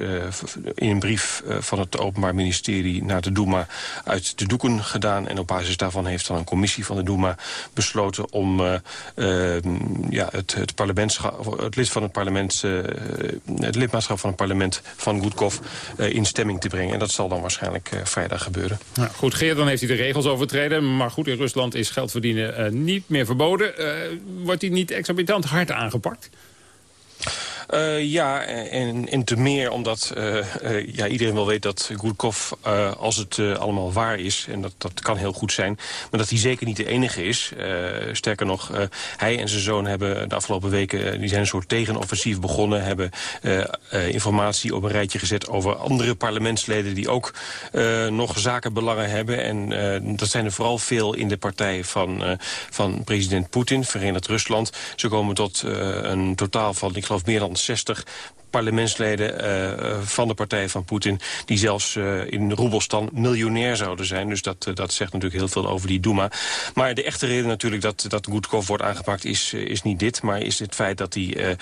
in een brief van het Openbaar Ministerie naar de Duma uit de doeken gedaan. En op basis daarvan heeft dan een commissie van de Duma besloten... om ja, het, het, het lid van het parlement... het lidmaatschap van het parlement van Goedkov in stemming te brengen. En dat zal dan waarschijnlijk vrijdag gebeuren. Goed, Geert, dan heeft hij de regels overtreden. Maar goed, in Rusland is geld verdienen uh, niet meer verboden. Uh, wordt hij niet exorbitant hard aangepakt? Uh, ja, en, te meer omdat uh, uh, ja, iedereen wel weet dat Goedkov, als het allemaal waar is... en dat, dat kan heel goed zijn, maar dat hij zeker niet de enige is. sterker nog, hij en zijn zoon hebben de afgelopen weken... die zijn een soort tegenoffensief begonnen... hebben informatie op een rijtje gezet over andere parlementsleden... die ook nog zakenbelangen hebben. En dat zijn er vooral veel in de partij van, van president Poetin, Verenigd Rusland. Ze komen tot een totaal van, ik geloof, meer dan 60 parlementsleden uh, van de partij van Poetin... die zelfs uh, in Roebelstan miljonair zouden zijn. Dus dat, dat zegt natuurlijk heel veel over die Duma. Maar de echte reden natuurlijk dat, dat Goedkov wordt aangepakt... is, is niet dit, maar is het feit dat hij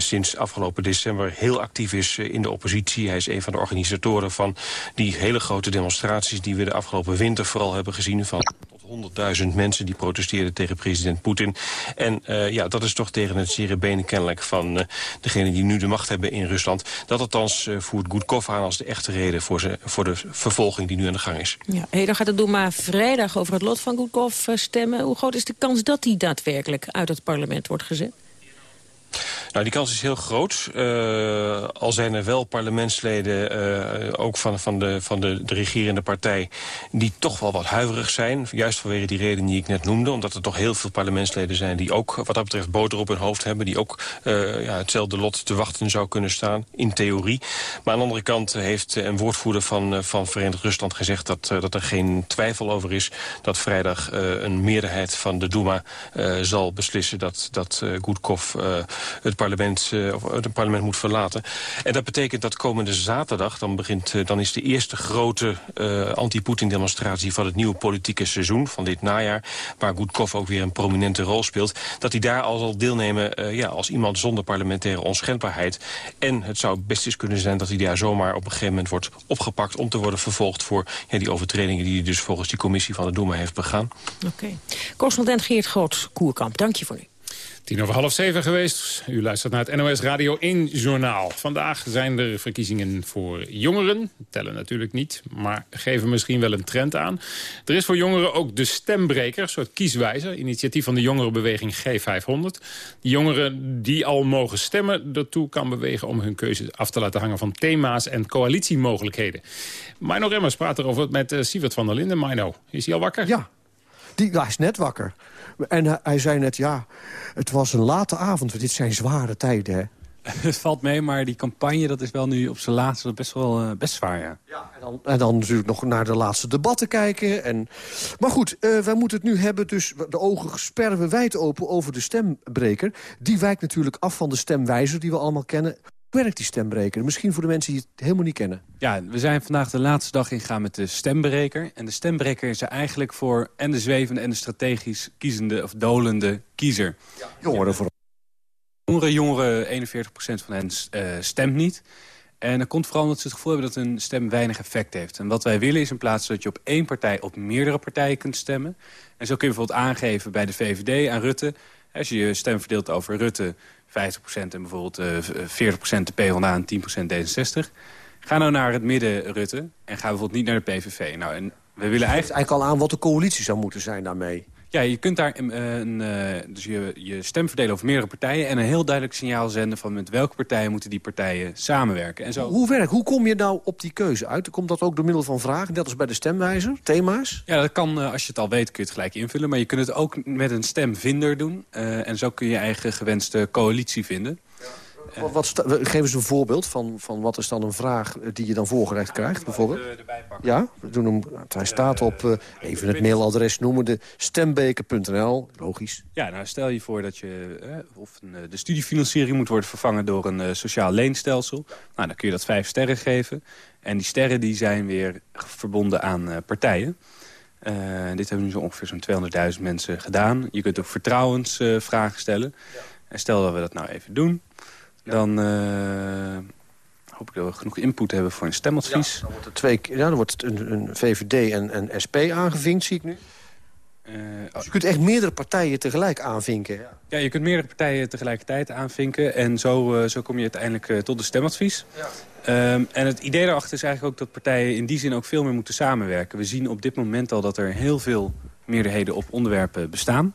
sinds afgelopen december... heel actief is in de oppositie. Hij is een van de organisatoren van die hele grote demonstraties... die we de afgelopen winter vooral hebben gezien... van 100.000 mensen die protesteerden tegen president Poetin. En uh, ja, dat is toch tegen het zere benen kennelijk van uh, degene die nu de macht hebben in Rusland. Dat althans uh, voert Goedkov aan als de echte reden voor, ze, voor de vervolging die nu aan de gang is. Ja, hey, dan gaat het maar vrijdag over het lot van Goedkov stemmen. Hoe groot is de kans dat hij daadwerkelijk uit het parlement wordt gezet? Nou, die kans is heel groot. Uh, al zijn er wel parlementsleden, uh, ook van, van, de, van de, de regerende partij... die toch wel wat huiverig zijn. Juist vanwege die reden die ik net noemde. Omdat er toch heel veel parlementsleden zijn die ook wat dat betreft boter op hun hoofd hebben. Die ook uh, ja, hetzelfde lot te wachten zou kunnen staan, in theorie. Maar aan de andere kant heeft een woordvoerder van, van Verenigd Rusland gezegd... Dat, dat er geen twijfel over is dat vrijdag een meerderheid van de Duma zal beslissen... dat, dat Goedkov het parlement, uh, of het parlement moet verlaten. En dat betekent dat komende zaterdag, dan, begint, uh, dan is de eerste grote uh, anti-Poetin-demonstratie van het nieuwe politieke seizoen van dit najaar, waar Goedkov ook weer een prominente rol speelt, dat hij daar al zal deelnemen ja, als iemand zonder parlementaire onschendbaarheid. En het zou best eens kunnen zijn dat hij daar zomaar op een gegeven moment wordt opgepakt om te worden vervolgd voor ja, die overtredingen die hij dus volgens die commissie van de Duma heeft begaan. Oké. Correspondent Geert Groot-Koerkamp, dank je voor nu. Tien over half zeven geweest. U luistert naar het NOS Radio 1 Journaal. Vandaag zijn er verkiezingen voor jongeren. Tellen natuurlijk niet, maar geven misschien wel een trend aan. Er is voor jongeren ook de stembreker, een soort kieswijzer. Initiatief van de jongerenbeweging G500. Die jongeren die al mogen stemmen ertoe kan bewegen... om hun keuze af te laten hangen van thema's en coalitiemogelijkheden. Mino Remmers praat erover met uh, Sievert van der Linden. Mino, is hij al wakker? Ja, die, hij is net wakker. En hij zei net, ja, het was een late avond. Dit zijn zware tijden, hè? Het valt mee, maar die campagne dat is wel nu op zijn laatste best wel uh, best zwaar, ja. ja en, dan, en dan natuurlijk nog naar de laatste debatten kijken. En... Maar goed, uh, wij moeten het nu hebben, dus de ogen sperren we wijd open over de stembreker. Die wijkt natuurlijk af van de stemwijzer die we allemaal kennen. Hoe werkt die stembreker? Misschien voor de mensen die het helemaal niet kennen. Ja, we zijn vandaag de laatste dag ingegaan met de stembreker. En de stembreker is er eigenlijk voor en de zwevende en de strategisch kiezende of dolende kiezer. Ja, jongeren vooral. Jongeren, jongeren, 41% van hen uh, stemt niet. En dat komt vooral omdat ze het gevoel hebben dat hun stem weinig effect heeft. En wat wij willen is in plaats dat je op één partij op meerdere partijen kunt stemmen. En zo kun je bijvoorbeeld aangeven bij de VVD aan Rutte... als je je stem verdeelt over Rutte 50% en bijvoorbeeld uh, eh, 40% de PvdA en 10% D66. Ga nou naar het midden, Rutte, en ga bijvoorbeeld niet naar de PVV. Nou, en we willen eigenlijk... eigenlijk al aan wat de coalitie zou moeten zijn daarmee. Ja, je kunt daar uh, een, uh, dus je, je stem verdelen over meerdere partijen... en een heel duidelijk signaal zenden van met welke partijen moeten die partijen samenwerken. En zo... Hoe werkt? Hoe kom je nou op die keuze uit? Komt dat ook door middel van vragen, net als bij de stemwijzer, thema's? Ja, dat kan, uh, als je het al weet, kun je het gelijk invullen. Maar je kunt het ook met een stemvinder doen. en zo kun je eigen gewenste coalitie vinden. Wat, wat geef eens een voorbeeld van, van wat is dan een vraag die je dan voorgelegd krijgt, bijvoorbeeld? Ja, we doen hem, hij staat op, uh, even het mailadres noemen, de stembeker.nl, logisch. Ja, nou stel je voor dat je, eh, of een, de studiefinanciering moet worden vervangen door een uh, sociaal leenstelsel. Nou, dan kun je dat vijf sterren geven. En die sterren die zijn weer verbonden aan partijen. Uh, dit hebben nu zo ongeveer zo'n 200.000 mensen gedaan. Je kunt ook vertrouwensvragen stellen. En stel dat we dat nou even doen. Dan uh, hoop ik dat we genoeg input hebben voor een stemadvies. Ja, dan wordt er, twee, ja, dan wordt een, een VVD en een SP aangevinkt, zie ik nu. Uh, dus je kunt echt meerdere partijen tegelijk aanvinken. Ja, ja je kunt meerdere partijen tegelijkertijd aanvinken. En zo, uh, zo kom je uiteindelijk uh, tot de stemadvies. Ja. Um, en het idee daarachter is eigenlijk ook dat partijen in die zin ook veel meer moeten samenwerken. We zien op dit moment al dat er heel veel meerderheden op onderwerpen bestaan.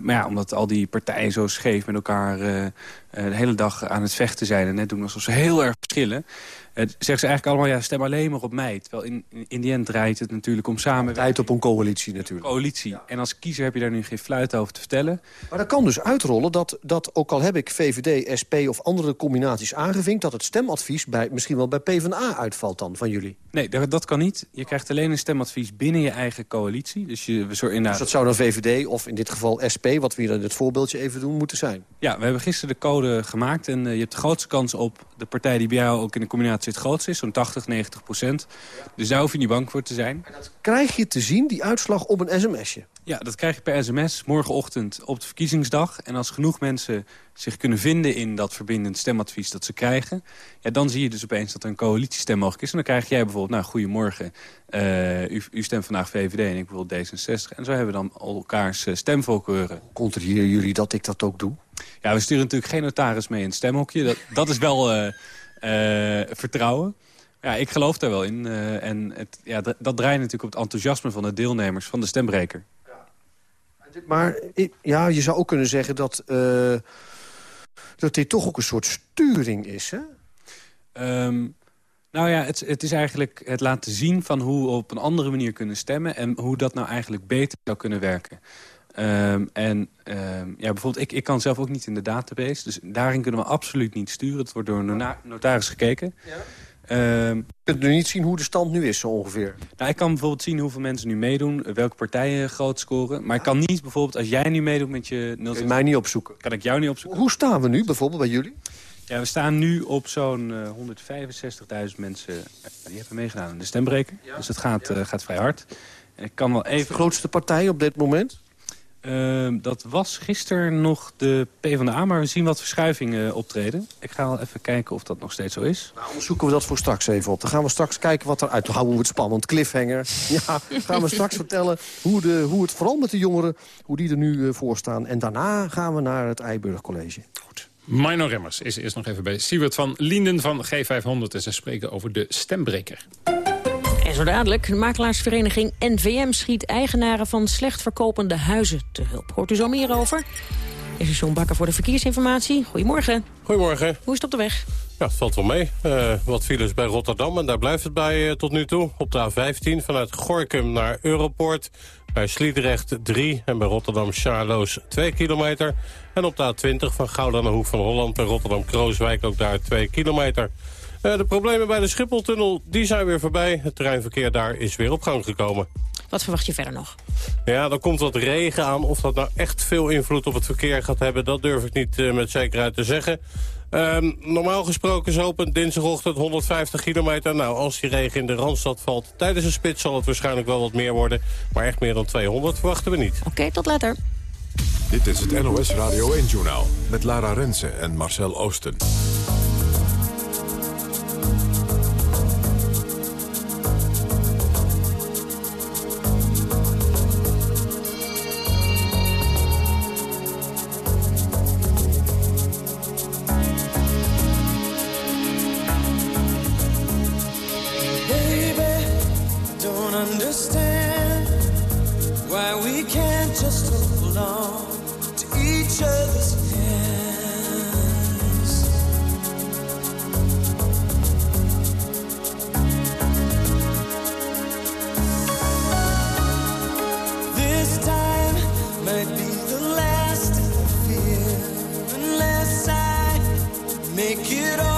Maar ja, omdat al die partijen zo scheef met elkaar de hele dag aan het vechten zijn... en net doen alsof ze heel erg verschillen... Het zeggen ze eigenlijk allemaal, ja, stem alleen maar op mij. Terwijl in, in die end draait het natuurlijk om samen. Op een coalitie natuurlijk. Coalitie. En als kiezer heb je daar nu geen fluit over te vertellen. Maar dat kan dus uitrollen dat, dat ook al heb ik VVD, SP of andere combinaties aangevinkt... dat het stemadvies bij, misschien wel bij PvdA uitvalt dan, van jullie. Nee, dat, dat kan niet. Je krijgt alleen een stemadvies binnen je eigen coalitie. Dus, je, we inderdaad... dus dat zou dan VVD of in dit geval SP, wat we hier in het voorbeeldje even doen, moeten zijn? Ja, we hebben gisteren de code gemaakt. En uh, je hebt de grootste kans op de partij die bij jou ook in de combinatie het grootste is. Zo'n 80, 90 procent. Dus daar hoef je niet bang voor te zijn. Krijg je te zien, die uitslag, op een sms'je? Ja, dat krijg je per sms morgenochtend op de verkiezingsdag. En als genoeg mensen zich kunnen vinden in dat verbindend stemadvies dat ze krijgen... Ja, dan zie je dus opeens dat er een coalitiestem mogelijk is. En dan krijg jij bijvoorbeeld, nou, goedemorgen, uh, u, u, stemt vandaag VVD en ik bijvoorbeeld D66. En zo hebben we dan elkaars uh, stemvoorkeuren. Controleren jullie dat ik dat ook doe? Ja, we sturen natuurlijk geen notaris mee in het stemhokje. Dat, dat is wel uh, vertrouwen. Ja, ik geloof daar wel in. en het, ja, dat draait natuurlijk op het enthousiasme van de deelnemers van de stembreker. Maar ja, je zou ook kunnen zeggen dat, uh, dat dit toch ook een soort sturing is, hè? Um, nou ja, het, het, is eigenlijk het laten zien van hoe we op een andere manier kunnen stemmen... en hoe dat nou eigenlijk beter zou kunnen werken. Um, en um, ja, bijvoorbeeld, ik, ik kan zelf ook niet in de database. Dus daarin kunnen we absoluut niet sturen. Het wordt door een notaris gekeken. Ja. Uh, je kunt nu niet zien hoe de stand nu is, zo ongeveer. Nou, ik kan bijvoorbeeld zien hoeveel mensen nu meedoen, welke partijen groot scoren. Maar ik kan niet bijvoorbeeld, als jij nu meedoet met je... 0, kan mij niet opzoeken? Kan ik jou niet opzoeken. Hoe staan we nu bijvoorbeeld bij jullie? Ja, we staan nu op zo'n uh, 165.000 mensen die hebben meegedaan in de stembreker. Ja. Dus het gaat, uh, gaat vrij hard. En ik kan wel even... de grootste partij op dit moment? Uh, dat was gisteren nog de PvdA, maar we zien wat verschuivingen optreden. Ik ga wel even kijken of dat nog steeds zo is. Nou, onderzoeken we dat voor straks even op. Dan gaan we straks kijken wat eruit... Dan houden we het spannend, cliffhanger. Ja, gaan we straks vertellen hoe, de, hoe het vooral met de jongeren... hoe die er nu uh, voor staan. En daarna gaan we naar het Eiburg College. Goed. Mino Remmers is eerst nog even bij Siewert van Lienden van G500... en ze spreken over de stembreker. En zo dadelijk, de makelaarsvereniging NVM schiet eigenaren van slecht verkopende huizen te hulp. Hoort u zo meer over? Is er zo'n bakker voor de verkeersinformatie. Goedemorgen. Goedemorgen. Hoe is het op de weg? Ja, het valt wel mee. Uh, wat files bij Rotterdam en daar blijft het bij uh, tot nu toe. Op de A15 vanuit Gorkum naar Europoort. Bij Sliedrecht 3 en bij Rotterdam-Charloes 2 kilometer. En op de A20 van Gouda naar Hoek van Holland bij Rotterdam-Krooswijk ook daar 2 kilometer. Uh, de problemen bij de Schipholtunnel die zijn weer voorbij. Het treinverkeer daar is weer op gang gekomen. Wat verwacht je verder nog? Ja, er komt wat regen aan. Of dat nou echt veel invloed op het verkeer gaat hebben... dat durf ik niet uh, met zekerheid te zeggen. Uh, normaal gesproken is open dinsdagochtend 150 kilometer. Nou, als die regen in de Randstad valt tijdens een spits... zal het waarschijnlijk wel wat meer worden. Maar echt meer dan 200 verwachten we niet. Oké, okay, tot later. Dit is het NOS Radio 1-journaal met Lara Rensen en Marcel Oosten. just hold on to each other's hands. This time might be the last I fear, unless I make it all.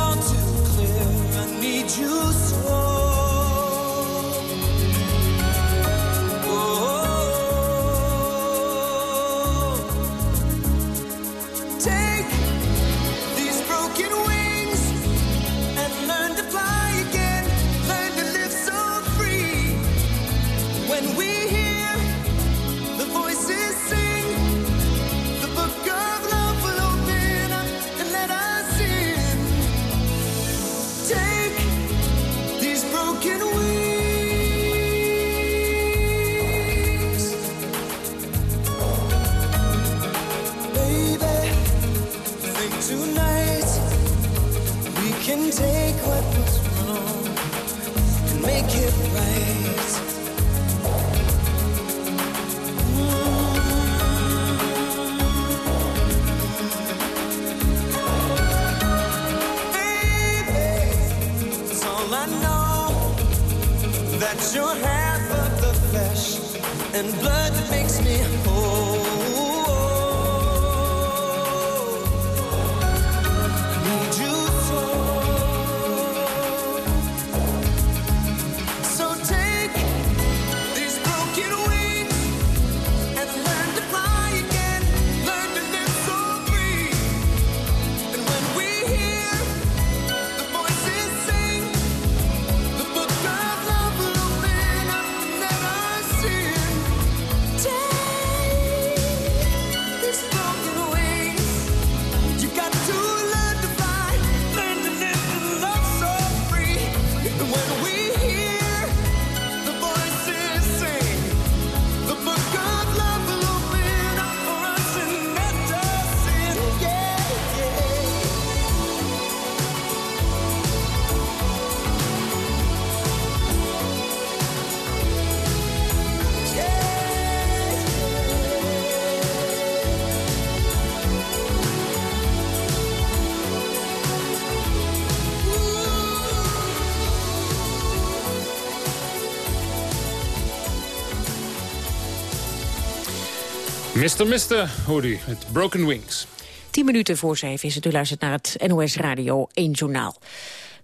Mr. Mister, hoorde u, met Broken Wings. Tien minuten voor zeven is het. U luistert naar het NOS Radio 1 Journaal.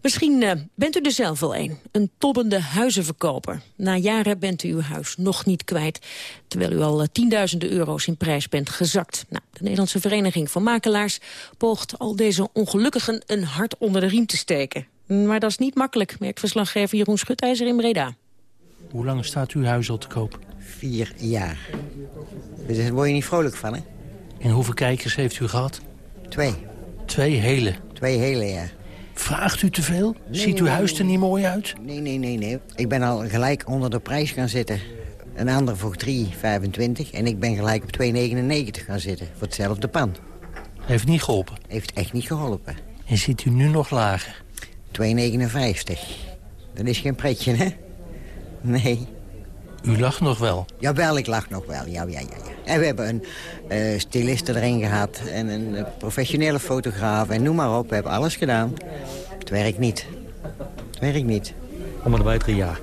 Misschien eh, bent u er zelf wel een. Een tobbende huizenverkoper. Na jaren bent u uw huis nog niet kwijt. Terwijl u al eh, tienduizenden euro's in prijs bent gezakt. Nou, de Nederlandse Vereniging van Makelaars poogt al deze ongelukkigen een hart onder de riem te steken. Maar dat is niet makkelijk, merkt verslaggever Jeroen Schutijzer in Breda. Hoe lang staat uw huis al te koop? Vier jaar. Dus daar word je niet vrolijk van, hè? En hoeveel kijkers heeft u gehad? Twee. Twee hele. Twee hele, ja. Vraagt u te veel? Nee, Ziet uw nee, huis nee. er niet mooi uit? Nee, nee, nee, nee. Ik ben al gelijk onder de prijs gaan zitten. Een ander voor 3,25 en ik ben gelijk op 2,99 gaan zitten. Voor hetzelfde pan. Heeft niet geholpen? Heeft echt niet geholpen. En zit u nu nog lager? 2,59. Dat is geen pretje, hè? Nee. U lacht nog wel. Jawel, ik lach nog wel. Ja, ja, ja, ja. En we hebben een eh styliste erin gehad en een eh, professionele fotograaf en noem maar op. We hebben alles gedaan. Het werkt niet. Het werkt niet. Om bij drie jaar.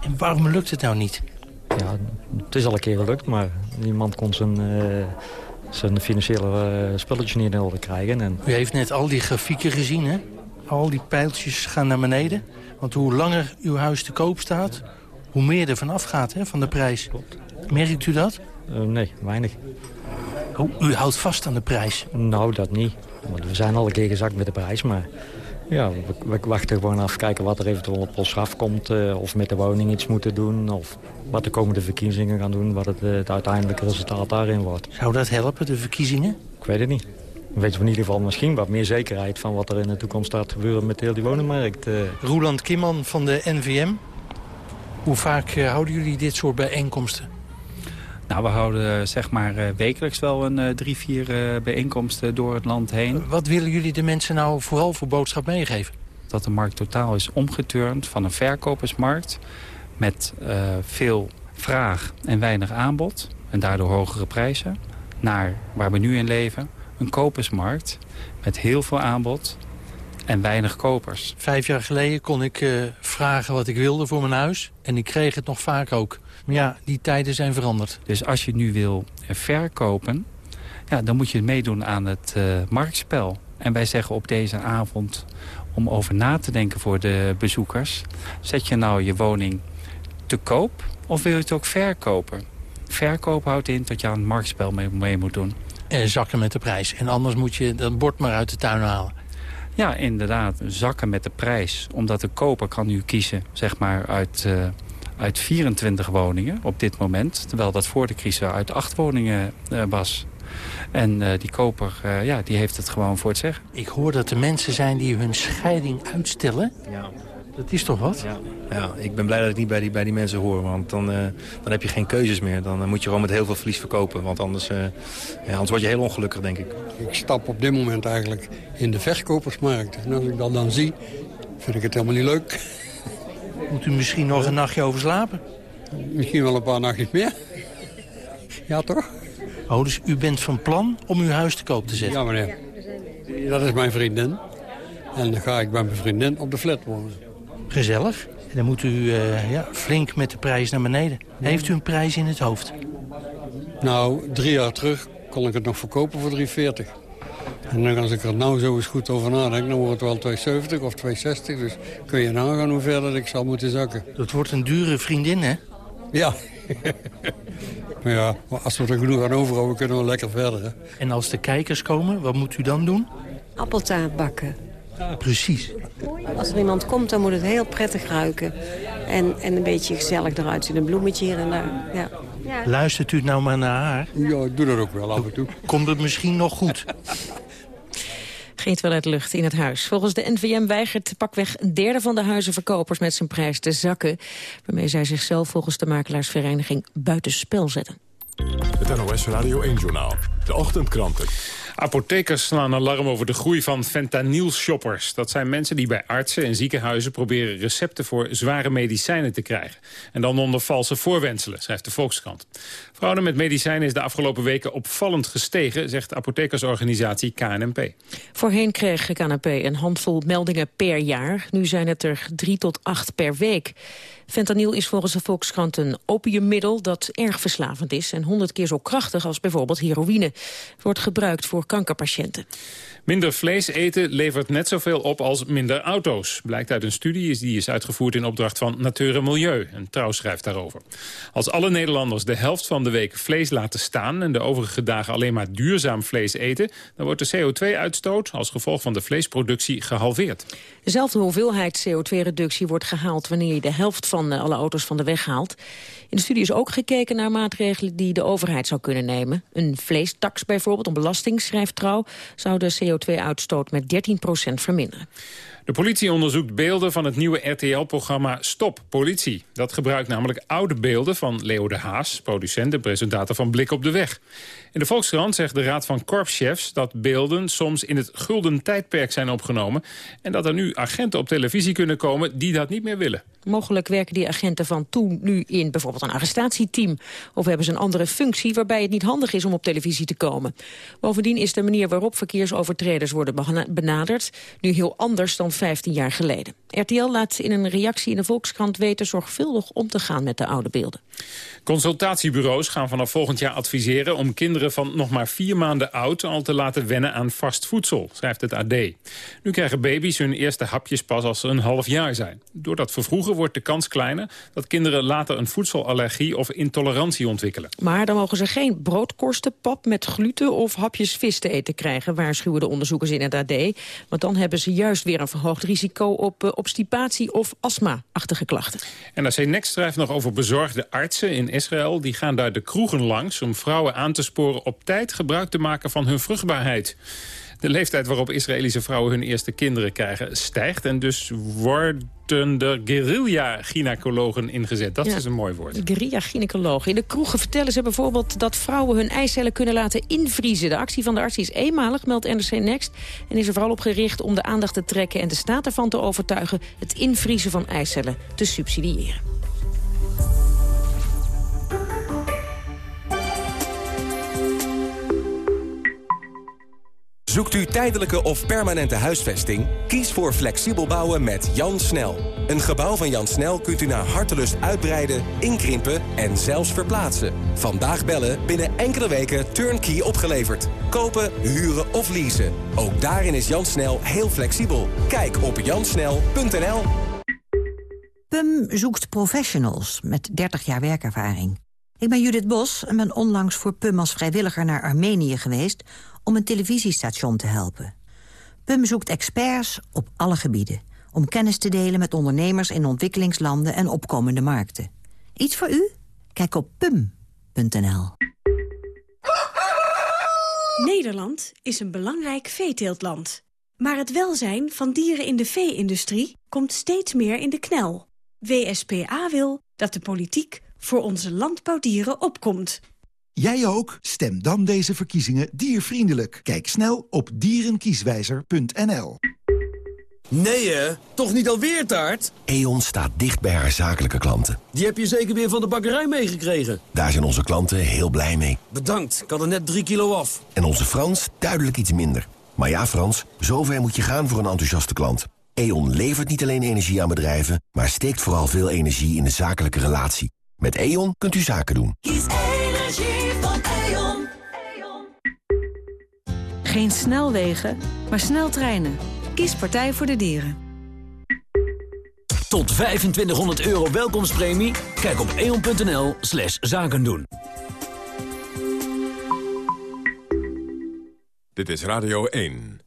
En waarom lukt het nou niet? Ja, het is al een keer gelukt, maar niemand kon zijn, eh, zijn financiële spulletjes niet in orde krijgen. En U heeft net al die grafieken gezien, hè? Al die pijltjes gaan naar beneden. Want hoe langer uw huis te koop staat, hoe meer er vanaf gaat hè, van de prijs. Merkt u dat? eh, nee, weinig. Oh, u houdt vast aan de prijs? Nou, dat niet. Want we zijn al een keer gezakt met de prijs, maar... Ja, we, we wachten gewoon af, kijken wat er eventueel op ons afkomt. eh of met de woning iets moeten doen. Of wat de komende verkiezingen gaan doen. Wat het, eh, het uiteindelijke resultaat daarin wordt. Zou dat helpen, de verkiezingen? Ik weet het niet. Dan weten we in ieder geval misschien wat meer zekerheid... van wat er in de toekomst gaat gebeuren met heel die woningmarkt. eh. Roeland Kimman van de NVM. Hoe vaak eh, houden jullie dit soort bijeenkomsten? Nou, we houden eh, zeg maar eh, wekelijks wel een drie, vier eh, bijeenkomsten door het land heen. Wat willen jullie de mensen nou vooral voor boodschap meegeven? Dat de markt totaal is omgeturnd van een verkopersmarkt... met eh, veel vraag en weinig aanbod en daardoor hogere prijzen... naar waar we nu in leven, een kopersmarkt met heel veel aanbod en weinig kopers. Vijf jaar geleden kon ik eh, vragen wat ik wilde voor mijn huis. En ik kreeg het nog vaak ook. Maar ja, die tijden zijn veranderd. Dus als je nu wil verkopen, ja, dan moet je meedoen aan het eh, marktspel. En wij zeggen op deze avond, om over na te denken voor de bezoekers... zet je nou je woning te koop of wil je het ook verkopen? Verkoop houdt in dat je aan het marktspel mee, mee moet doen. En zakken met de prijs. En anders moet je dat bord maar uit de tuin halen. Ja, inderdaad, zakken met de prijs. Omdat de koper kan nu kiezen zeg maar, uit, eh, uit 24 woningen op dit moment. Terwijl dat voor de crisis uit 8 woningen eh, was. En eh, die koper eh, ja, die heeft het gewoon voor het zeggen. Ik hoor dat er mensen zijn die hun scheiding uitstellen. Ja. Dat is toch wat? Ja. ja, ik ben blij dat ik niet bij die, bij die mensen hoor. Want dan, eh, dan heb je geen keuzes meer. Dan eh, moet je gewoon met heel veel verlies verkopen. Want anders, eh, ja, anders word je heel ongelukkig, denk ik. Ik stap op dit moment eigenlijk in de verkopersmarkt. En als ik dat dan zie, vind ik het helemaal niet leuk. Moet u misschien nog een nachtje over slapen? Misschien wel een paar nachtjes meer. Ja, toch? Oh, dus u bent van plan om uw huis te koop te zetten? Ja, meneer. Dat is mijn vriendin. En dan ga ik bij mijn vriendin op de flat wonen. Gezellig. En dan moet u eh, ja, flink met de prijs naar beneden. Heeft u een prijs in het hoofd? Nou, drie jaar terug kon ik het nog verkopen voor 3,40. En dan als ik er nou zo eens goed over nadenk, dan wordt het wel 2,70 of 2,60. Dus kun je nagaan hoe ver dat ik zal moeten zakken. Dat wordt een dure vriendin, hè? Ja. maar ja, maar als we er genoeg aan overhouden, kunnen we lekker verder. Hè? En als de kijkers komen, wat moet u dan doen? Appeltaart bakken. Precies. Als er iemand komt, dan moet het heel prettig ruiken. En, en een beetje gezellig eruit zien. Een bloemetje hier en daar. Ja. Ja. Luistert u nou maar naar haar? Ja, ik doe dat ook wel af en toe. Komt het misschien nog goed? Geet wel uit lucht in het huis. Volgens de NVM weigert pakweg een derde van de huizenverkopers met zijn prijs te zakken. Waarmee zij zichzelf volgens de makelaarsvereniging buitenspel zetten. Het NOS Radio 1-journaal. De ochtendkranten. Apothekers slaan alarm over de groei van fentanyl-shoppers. Dat zijn mensen die bij artsen en ziekenhuizen proberen recepten voor zware medicijnen te krijgen. En dan onder valse voorwenselen, schrijft de Volkskrant. Fraude met medicijnen is de afgelopen weken opvallend gestegen, zegt de apothekersorganisatie KNMP. Voorheen kreeg KNP een handvol meldingen per jaar. Nu zijn het er drie tot acht per week. Fentanyl is volgens de Volkskrant een opiummiddel dat erg verslavend is... en honderd keer zo krachtig als bijvoorbeeld heroïne. Het wordt gebruikt voor kankerpatiënten. Minder vlees eten levert net zoveel op als minder auto's. Blijkt uit een studie die is uitgevoerd in opdracht van Natuur en Milieu. En Trouw schrijft daarover. Als alle Nederlanders de helft van de week vlees laten staan... en de overige dagen alleen maar duurzaam vlees eten... dan wordt de CO2-uitstoot als gevolg van de vleesproductie gehalveerd. Dezelfde hoeveelheid CO2-reductie wordt gehaald... wanneer je de helft van eh, alle auto's van de weg haalt. In de studie is ook gekeken naar maatregelen die de overheid zou kunnen nemen. Een vleestaks bijvoorbeeld, een belasting, schrijft Trouw... zou de CO2-uitstoot met 13% verminderen. De politie onderzoekt beelden van het nieuwe RTL-programma Stop Politie. Dat gebruikt namelijk oude beelden van Leo de Haas, producent en presentator van Blik op de Weg. In de Volkskrant zegt de Raad van Korpschefs dat beelden soms in het gulden tijdperk zijn opgenomen... en dat er nu agenten op televisie kunnen komen die dat niet meer willen. Mogelijk werken die agenten van toen nu in bijvoorbeeld een arrestatieteam. Of hebben ze een andere functie waarbij het niet handig is om op televisie te komen. Bovendien is de manier waarop verkeersovertreders worden bena- benaderd... nu heel anders dan 15 jaar geleden. RTL laat in een reactie in de Volkskrant weten zorgvuldig om te gaan met de oude beelden. Consultatiebureaus gaan vanaf volgend jaar adviseren om kinderen van nog maar vier maanden oud al te laten wennen aan vast voedsel, schrijft het AD. Nu krijgen baby's hun eerste hapjes pas als ze een half jaar zijn. Door dat vervroegen wordt de kans kleiner dat kinderen later een voedselallergie of intolerantie ontwikkelen. Maar dan mogen ze geen broodkorsten, pap met gluten of hapjes vis te eten krijgen, waarschuwen de onderzoekers in het AD. Want dan hebben ze juist weer een verhoogd risico op eh, obstipatie of astma-achtige klachten. NRC Next schrijft nog over bezorgde artsen in Israël. Die gaan daar de kroegen langs om vrouwen aan te sporen op tijd gebruik te maken van hun vruchtbaarheid. De leeftijd waarop Israëlische vrouwen hun eerste kinderen krijgen stijgt. En dus worden er guerrilla-gynaecologen ingezet. Dat Ja. is een mooi woord. Guerilla-gynaecologen. In de kroegen vertellen ze bijvoorbeeld dat vrouwen hun eicellen kunnen laten invriezen. De actie van de arts is eenmalig, meldt NRC Next. En is er vooral op gericht om de aandacht te trekken en de staat ervan te overtuigen het invriezen van eicellen te subsidiëren. Zoekt u tijdelijke of permanente huisvesting? Kies voor flexibel bouwen met Jan Snel. Een gebouw van Jan Snel kunt u naar hartelust uitbreiden, inkrimpen en zelfs verplaatsen. Vandaag bellen, binnen enkele weken turnkey opgeleverd. Kopen, huren of leasen. Ook daarin is Jan Snel heel flexibel. Kijk op jansnel.nl. PUM zoekt professionals met 30 jaar werkervaring. Ik ben Judith Bos en ben onlangs voor PUM als vrijwilliger naar Armenië geweest... om een televisiestation te helpen. PUM zoekt experts op alle gebieden... om kennis te delen met ondernemers in ontwikkelingslanden en opkomende markten. Iets voor u? Kijk op pum.nl. Nederland is een belangrijk veeteeltland. Maar het welzijn van dieren in de vee-industrie komt steeds meer in de knel. WSPA wil dat de politiek voor onze landbouwdieren opkomt. Jij ook? Stem dan deze verkiezingen diervriendelijk. Kijk snel op dierenkieswijzer.nl. Nee hè? Toch niet alweer taart? E.ON staat dicht bij haar zakelijke klanten. Die heb je zeker weer van de bakkerij meegekregen. Daar zijn onze klanten heel blij mee. Bedankt, ik had er net drie kilo af. En onze Frans duidelijk iets minder. Maar ja, Frans, zover moet je gaan voor een enthousiaste klant. E.ON levert niet alleen energie aan bedrijven... maar steekt vooral veel energie in de zakelijke relatie. Met E.ON kunt u zaken doen. Kies energie Geen snelwegen, maar sneltreinen. Kies Partij voor de Dieren. Tot 2500 euro welkomstpremie? Kijk op eon.nl slash zaken doen. Dit is Radio 1.